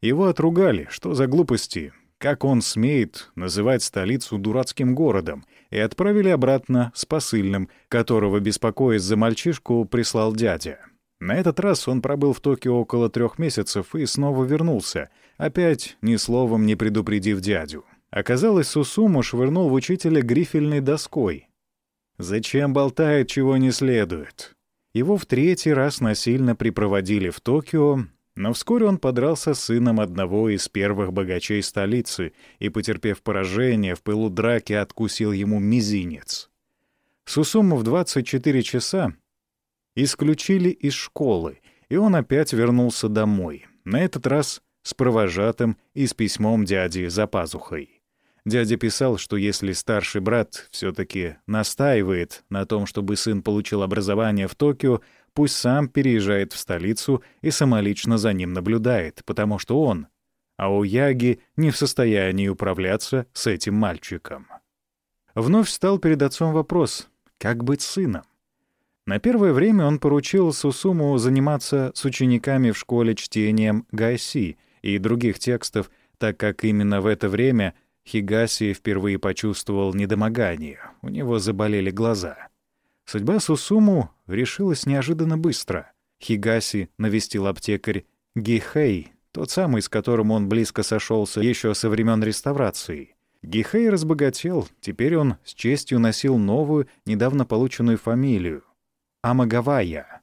Его отругали, что за глупости, как он смеет называть столицу дурацким городом, и отправили обратно с посыльным, которого, беспокоясь за мальчишку, прислал дядя. На этот раз он пробыл в Токио около трех месяцев и снова вернулся, опять ни словом не предупредив дядю. Оказалось, Сусуму швырнул в учителя грифельной доской, Зачем болтает, чего не следует? Его в третий раз насильно припроводили в Токио, но вскоре он подрался с сыном одного из первых богачей столицы и, потерпев поражение, в пылу драки откусил ему мизинец. Сусуму в 24 часа исключили из школы, и он опять вернулся домой, на этот раз с провожатым и с письмом дяди за пазухой. Дядя писал, что если старший брат все-таки настаивает на том, чтобы сын получил образование в Токио, пусть сам переезжает в столицу и самолично за ним наблюдает, потому что он, а у Яги, не в состоянии управляться с этим мальчиком. Вновь встал перед отцом вопрос, как быть сыном? На первое время он поручил Сусуму заниматься с учениками в школе чтением Гайси и других текстов, так как именно в это время — Хигаси впервые почувствовал недомогание, у него заболели глаза. Судьба Сусуму решилась неожиданно быстро. Хигаси навестил аптекарь Гихей, тот самый, с которым он близко сошелся еще со времен реставрации. Гихей разбогател, теперь он с честью носил новую, недавно полученную фамилию — Амагавая.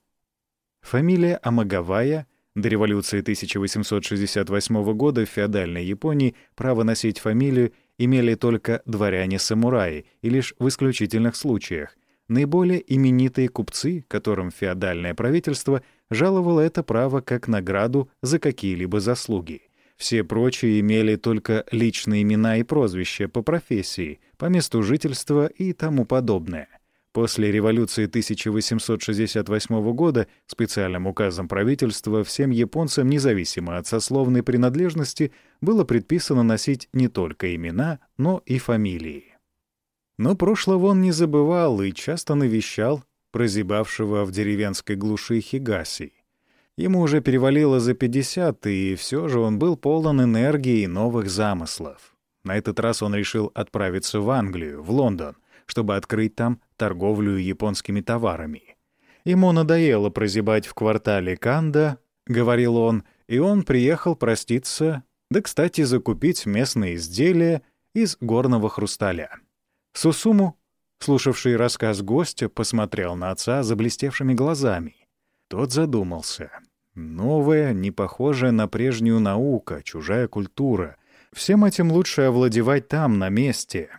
Фамилия Амагавая — до революции 1868 года в феодальной Японии право носить фамилию имели только дворяне-самураи и лишь в исключительных случаях. Наиболее именитые купцы, которым феодальное правительство жаловало это право как награду за какие-либо заслуги. Все прочие имели только личные имена и прозвища по профессии, по месту жительства и тому подобное — После революции 1868 года специальным указом правительства всем японцам, независимо от сословной принадлежности, было предписано носить не только имена, но и фамилии. Но прошлого он не забывал и часто навещал прозябавшего в деревенской глуши Хигаси. Ему уже перевалило за 50, и все же он был полон энергии и новых замыслов. На этот раз он решил отправиться в Англию, в Лондон, чтобы открыть там торговлю японскими товарами. Ему надоело прозябать в квартале Канда, — говорил он, и он приехал проститься, да, кстати, закупить местные изделия из горного хрусталя. Сусуму, слушавший рассказ гостя, посмотрел на отца заблестевшими глазами. Тот задумался. Новая, не похожая на прежнюю наука, чужая культура. Всем этим лучше овладевать там, на месте.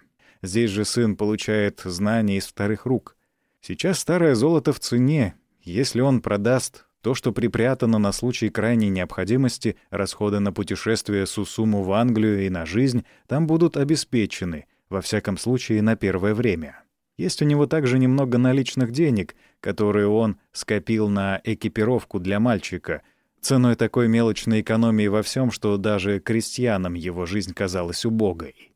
Здесь же сын получает знания из вторых рук. Сейчас старое золото в цене. Если он продаст то, что припрятано на случай крайней необходимости, расходы на путешествие Сусуму в Англию и на жизнь там будут обеспечены, во всяком случае на первое время. Есть у него также немного наличных денег, которые он скопил на экипировку для мальчика, ценой такой мелочной экономии во всем, что даже крестьянам его жизнь казалась убогой.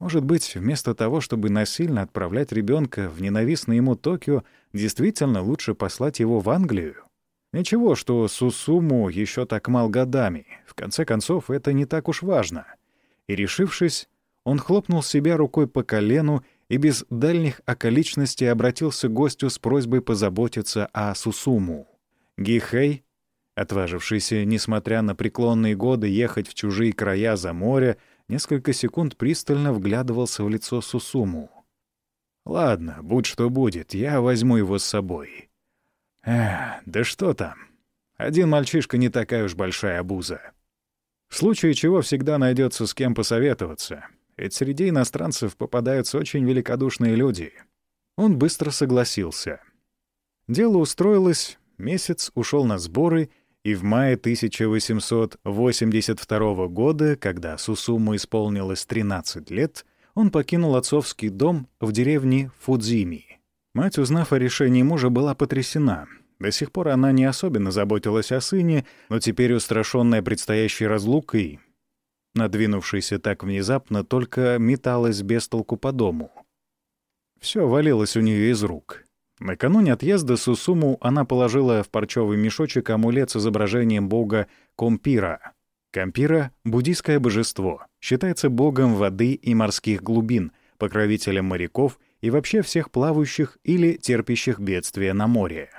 Может быть, вместо того, чтобы насильно отправлять ребенка в ненавистное ему Токио, действительно лучше послать его в Англию? Ничего, что Сусуму еще так мал годами. В конце концов, это не так уж важно. И, решившись, он хлопнул себя рукой по колену и без дальних околичностей обратился к гостю с просьбой позаботиться о Сусуму. Гихэй, отважившийся, несмотря на преклонные годы, ехать в чужие края за море, несколько секунд пристально вглядывался в лицо Сусуму. «Ладно, будь что будет, я возьму его с собой». «Эх, да что там. Один мальчишка не такая уж большая обуза. В случае чего всегда найдется с кем посоветоваться, ведь среди иностранцев попадаются очень великодушные люди». Он быстро согласился. Дело устроилось, месяц ушел на сборы — и в мае 1882 года, когда Сусуму исполнилось 13 лет, он покинул отцовский дом в деревне Фудзими. Мать, узнав о решении мужа, была потрясена. До сих пор она не особенно заботилась о сыне, но теперь, устрашённая предстоящей разлукой, надвинувшейся так внезапно, только металась без толку по дому. Все валилось у нее из рук. Накануне отъезда Сусуму она положила в парчевый мешочек амулет с изображением бога Компира. Компира — буддийское божество, считается богом воды и морских глубин, покровителем моряков и вообще всех плавающих или терпящих бедствия на море.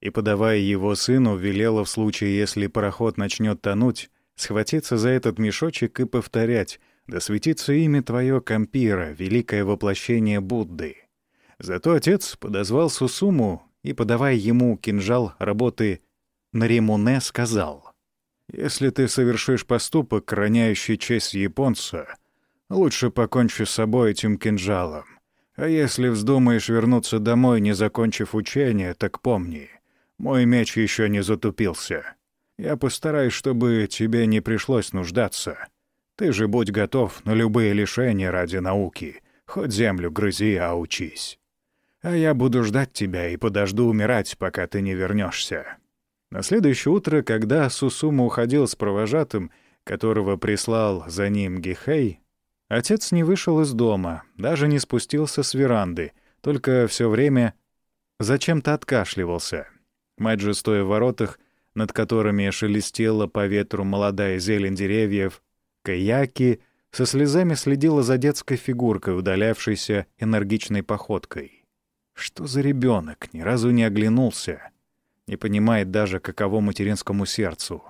И, подавая его сыну, велела в случае, если пароход начнет тонуть, схватиться за этот мешочек и повторять «Да светится имя твое, Компира, великое воплощение Будды». Зато отец подозвал Сусуму и, подавая ему кинжал работы Наримуне, сказал, «Если ты совершишь поступок, роняющий честь японца, лучше покончи с собой этим кинжалом. А если вздумаешь вернуться домой, не закончив учение, так помни, мой меч еще не затупился. Я постараюсь, чтобы тебе не пришлось нуждаться. Ты же будь готов на любые лишения ради науки. Хоть землю грызи, а учись» а я буду ждать тебя и подожду умирать, пока ты не вернешься. На следующее утро, когда Сусума уходил с провожатым, которого прислал за ним Гихей, отец не вышел из дома, даже не спустился с веранды, только все время зачем-то откашливался. Мать же, стоя в воротах, над которыми шелестела по ветру молодая зелень деревьев, каяки, со слезами следила за детской фигуркой, удалявшейся энергичной походкой. Что за ребенок? Ни разу не оглянулся. Не понимает даже, каково материнскому сердцу.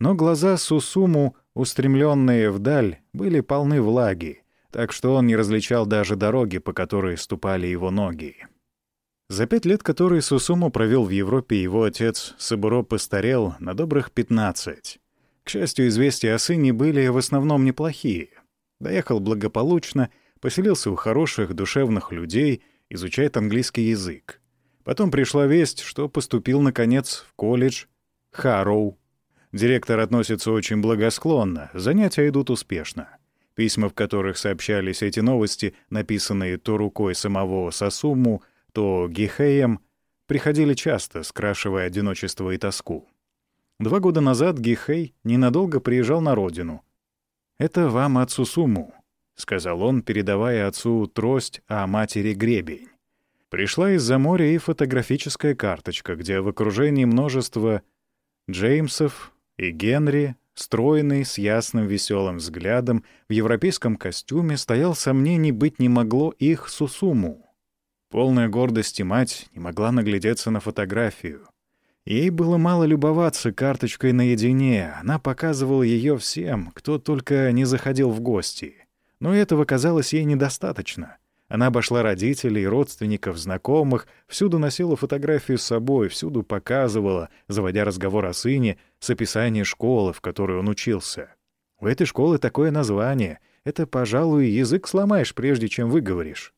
Но глаза Сусуму, устремленные вдаль, были полны влаги, так что он не различал даже дороги, по которой ступали его ноги. За пять лет, которые Сусуму провел в Европе, его отец Сабуро постарел на добрых пятнадцать. К счастью, известия о сыне были в основном неплохие. Доехал благополучно, поселился у хороших, душевных людей — изучает английский язык. Потом пришла весть, что поступил, наконец, в колледж Харроу. Директор относится очень благосклонно, занятия идут успешно. Письма, в которых сообщались эти новости, написанные то рукой самого Сасуму, то Гихеем, приходили часто, скрашивая одиночество и тоску. Два года назад Гихей ненадолго приезжал на родину. «Это вам от Сусуму», — сказал он, передавая отцу трость, а матери — гребень. Пришла из-за моря и фотографическая карточка, где в окружении множества Джеймсов и Генри, стройный, с ясным веселым взглядом, в европейском костюме, стоял сомнений быть не могло их Сусуму. Полная гордости мать не могла наглядеться на фотографию. Ей было мало любоваться карточкой наедине, она показывала ее всем, кто только не заходил в гости — но этого казалось ей недостаточно. Она обошла родителей, родственников, знакомых, всюду носила фотографию с собой, всюду показывала, заводя разговор о сыне, с описания школы, в которой он учился. У этой школы такое название. Это, пожалуй, язык сломаешь, прежде чем выговоришь.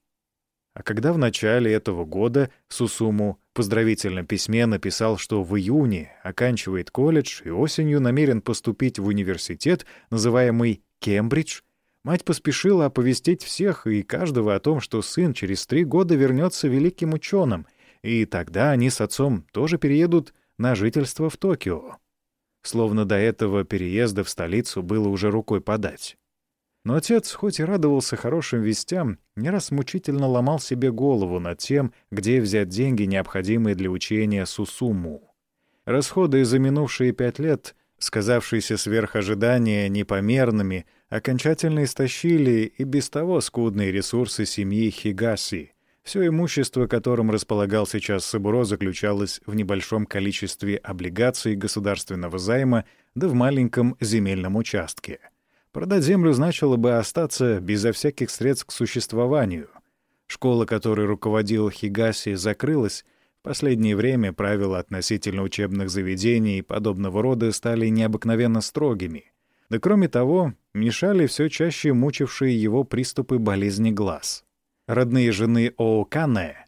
А когда в начале этого года Сусуму в поздравительном письме написал, что в июне оканчивает колледж и осенью намерен поступить в университет, называемый Кембридж, Мать поспешила оповестить всех и каждого о том, что сын через три года вернется великим ученым, и тогда они с отцом тоже переедут на жительство в Токио. Словно до этого переезда в столицу было уже рукой подать. Но отец, хоть и радовался хорошим вестям, не раз мучительно ломал себе голову над тем, где взять деньги, необходимые для учения Сусуму. Расходы за минувшие пять лет, сказавшиеся сверх ожидания непомерными, окончательно истощили и без того скудные ресурсы семьи Хигаси. Все имущество, которым располагал сейчас Сабуро, заключалось в небольшом количестве облигаций государственного займа да в маленьком земельном участке. Продать землю значило бы остаться безо всяких средств к существованию. Школа, которой руководил Хигаси, закрылась, последнее время правила относительно учебных заведений подобного рода стали необыкновенно строгими — да кроме того, мешали все чаще мучившие его приступы болезни глаз. Родные жены Оокане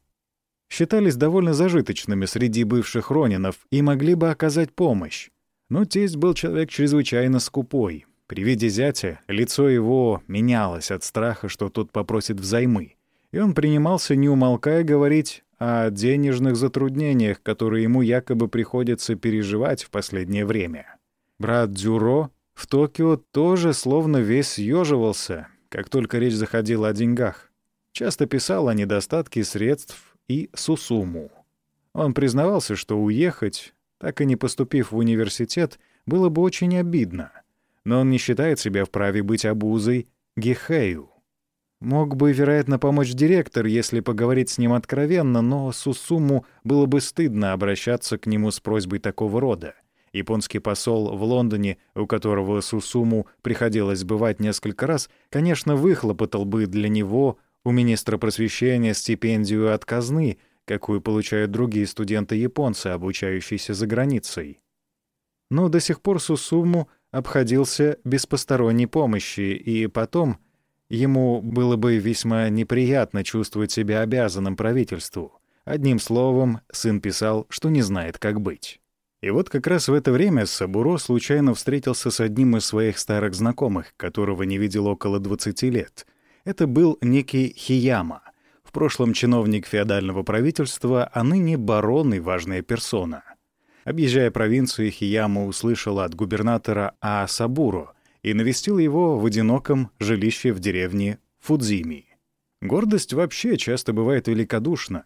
считались довольно зажиточными среди бывших ронинов и могли бы оказать помощь. Но тесть был человек чрезвычайно скупой. При виде зятя лицо его менялось от страха, что тот попросит взаймы. И он принимался, не умолкая, говорить о денежных затруднениях, которые ему якобы приходится переживать в последнее время. Брат Дзюро в Токио тоже словно весь съеживался, как только речь заходила о деньгах. Часто писал о недостатке средств и сусуму. Он признавался, что уехать, так и не поступив в университет, было бы очень обидно. Но он не считает себя вправе быть обузой Гехею. Мог бы, вероятно, помочь директор, если поговорить с ним откровенно, но Сусуму было бы стыдно обращаться к нему с просьбой такого рода — Японский посол в Лондоне, у которого Сусуму приходилось бывать несколько раз, конечно, выхлопотал бы для него у министра просвещения стипендию от казны, какую получают другие студенты-японцы, обучающиеся за границей. Но до сих пор Сусуму обходился без посторонней помощи, и потом ему было бы весьма неприятно чувствовать себя обязанным правительству. Одним словом, сын писал, что не знает, как быть. И вот как раз в это время Сабуро случайно встретился с одним из своих старых знакомых, которого не видел около 20 лет. Это был некий Хияма, в прошлом чиновник феодального правительства, а ныне барон и важная персона. Объезжая провинцию, Хияма услышал от губернатора А. И навестил его в одиноком жилище в деревне Фудзими. Гордость вообще часто бывает великодушна.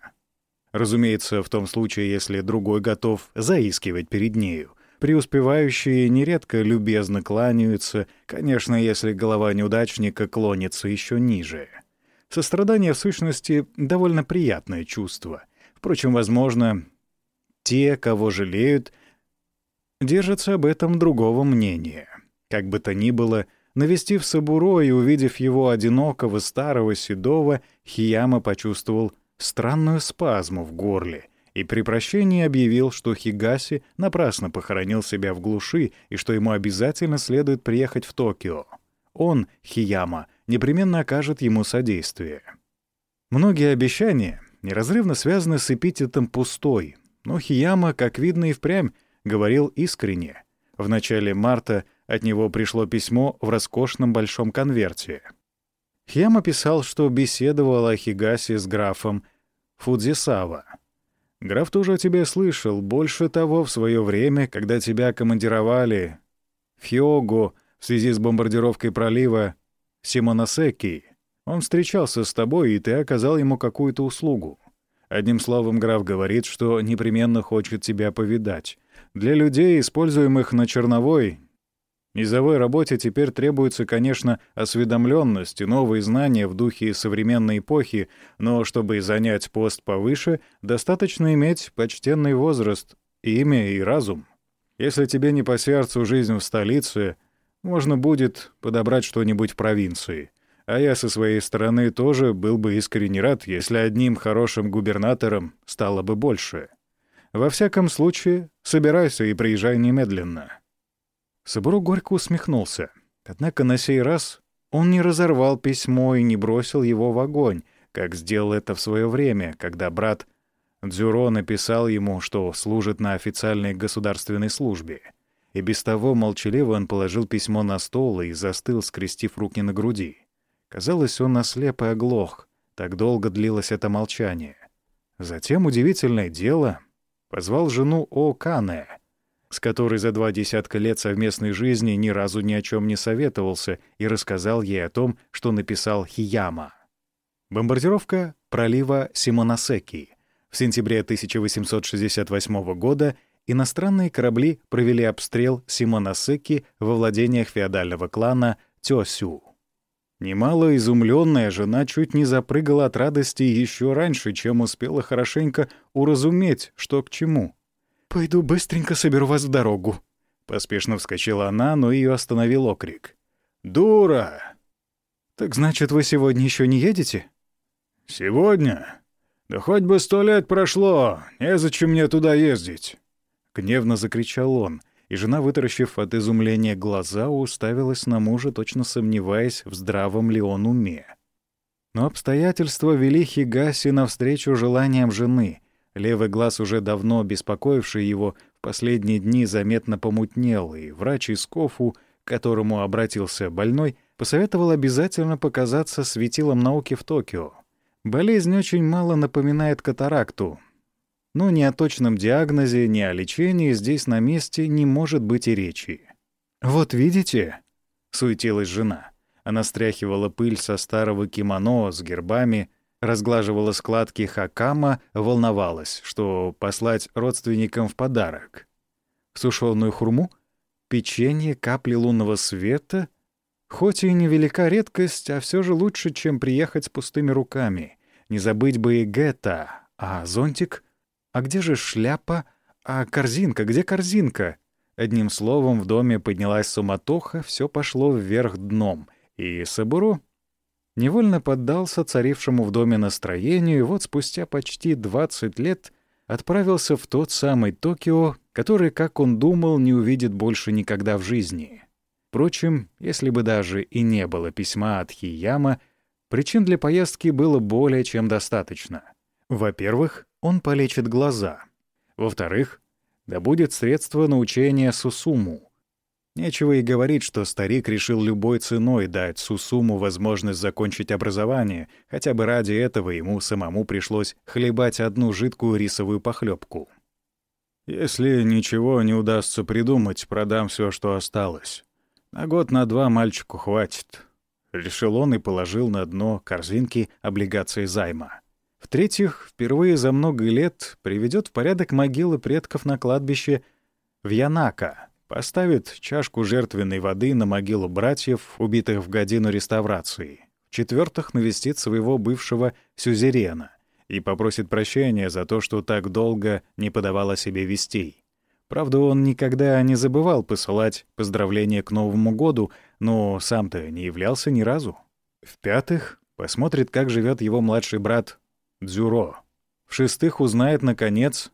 Разумеется, в том случае, если другой готов заискивать перед нею. Преуспевающие нередко любезно кланяются, конечно, если голова неудачника клонится еще ниже. Сострадание, в сущности, довольно приятное чувство. Впрочем, возможно, те, кого жалеют, держатся об этом другого мнения. Как бы то ни было, навестив Сабуро и увидев его одинокого, старого, седого, Хияма почувствовал странную спазму в горле и при прощении объявил, что Хигаси напрасно похоронил себя в глуши и что ему обязательно следует приехать в Токио. Он, Хияма, непременно окажет ему содействие. Многие обещания неразрывно связаны с эпитетом «пустой», но Хияма, как видно и впрямь, говорил искренне. В начале марта от него пришло письмо в роскошном большом конверте. Хияма писал, что беседовал о Хигасе с графом Фудзисава. Граф тоже о тебе слышал. Больше того, в свое время, когда тебя командировали в Хиогу в связи с бомбардировкой пролива Симоносеки, он встречался с тобой, и ты оказал ему какую-то услугу. Одним словом, граф говорит, что непременно хочет тебя повидать. Для людей, используемых на черновой, Низовой работе теперь требуется, конечно, осведомленность и новые знания в духе современной эпохи, но чтобы занять пост повыше, достаточно иметь почтенный возраст, имя и разум. Если тебе не по сердцу жизнь в столице, можно будет подобрать что-нибудь в провинции. А я со своей стороны тоже был бы искренне рад, если одним хорошим губернатором стало бы больше. Во всяком случае, собирайся и приезжай немедленно». Сабуру горько усмехнулся. Однако на сей раз он не разорвал письмо и не бросил его в огонь, как сделал это в свое время, когда брат Дзюро написал ему, что служит на официальной государственной службе. И без того молчаливо он положил письмо на стол и застыл, скрестив руки на груди. Казалось, он ослеп и оглох. Так долго длилось это молчание. Затем удивительное дело позвал жену О Кане, с которой за два десятка лет совместной жизни ни разу ни о чем не советовался и рассказал ей о том, что написал Хияма. Бомбардировка пролива Симоносеки — в сентябре 1868 года иностранные корабли провели обстрел Симоносеки во владениях феодального клана Тёсю. Немало изумленная жена чуть не запрыгала от радости еще раньше, чем успела хорошенько уразуметь, что к чему. «Пойду быстренько соберу вас в дорогу». Поспешно вскочила она, но ее остановил окрик. «Дура!» «Так значит, вы сегодня еще не едете?» «Сегодня? «Да хоть бы сто лет прошло, незачем мне туда ездить!» Гневно закричал он, и жена, вытаращив от изумления глаза, уставилась на мужа, точно сомневаясь, в здравом ли он уме. Но обстоятельства вели Хигаси навстречу желаниям жены. Левый глаз, уже давно беспокоивший его, в последние дни заметно помутнел, и врач из Кофу, к которому обратился больной, посоветовал обязательно показаться светилом науки в Токио. Болезнь очень мало напоминает катаракту. Но ни о точном диагнозе, ни о лечении здесь на месте не может быть и речи. «Вот видите?» — суетилась жена. Она стряхивала пыль со старого кимоно с гербами, разглаживала складки хакама, волновалась, что послать родственникам в подарок. Сушеную хурму, печенье, капли лунного света — Хоть и невелика редкость, а все же лучше, чем приехать с пустыми руками. Не забыть бы и гетто. А зонтик? А где же шляпа? А корзинка? Где корзинка? Одним словом, в доме поднялась суматоха, все пошло вверх дном. И Сабуру невольно поддался царившему в доме настроению, и вот спустя почти 20 лет отправился в тот самый Токио, который, как он думал, не увидит больше никогда в жизни. Впрочем, если бы даже и не было письма от Хияма, причин для поездки было более чем достаточно. Во-первых, он полечит глаза. Во-вторых, добудет средства научения Сусуму. Нечего и говорить, что старик решил любой ценой дать Сусуму возможность закончить образование, хотя бы ради этого ему самому пришлось хлебать одну жидкую рисовую похлебку. «Если ничего не удастся придумать, продам все, что осталось», на год на два мальчику хватит. Решил он и положил на дно корзинки облигации займа. В-третьих, впервые за много лет приведет в порядок могилы предков на кладбище в Янака, поставит чашку жертвенной воды на могилу братьев, убитых в годину реставрации. В-четвертых, навестит своего бывшего сюзерена и попросит прощения за то, что так долго не подавал о себе вестей. Правда, он никогда не забывал посылать поздравления к Новому году, но сам-то не являлся ни разу. В-пятых, посмотрит, как живет его младший брат Дзюро. В-шестых, узнает, наконец,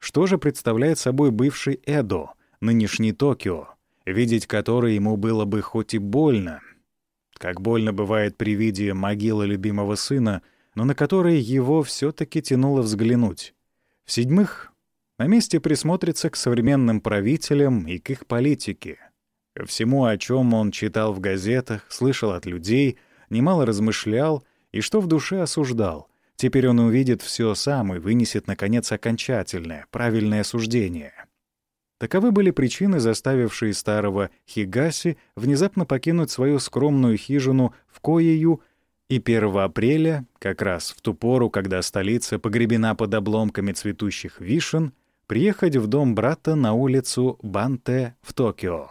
что же представляет собой бывший Эдо, нынешний Токио, видеть который ему было бы хоть и больно. Как больно бывает при виде могилы любимого сына, но на которой его все таки тянуло взглянуть. В-седьмых, на месте присмотрится к современным правителям и к их политике. Всему, о чем он читал в газетах, слышал от людей, немало размышлял и что в душе осуждал. Теперь он увидит все сам и вынесет, наконец, окончательное, правильное суждение. Таковы были причины, заставившие старого Хигаси внезапно покинуть свою скромную хижину в Коею и 1 апреля, как раз в ту пору, когда столица погребена под обломками цветущих вишен, приехать в дом брата на улицу Банте в Токио.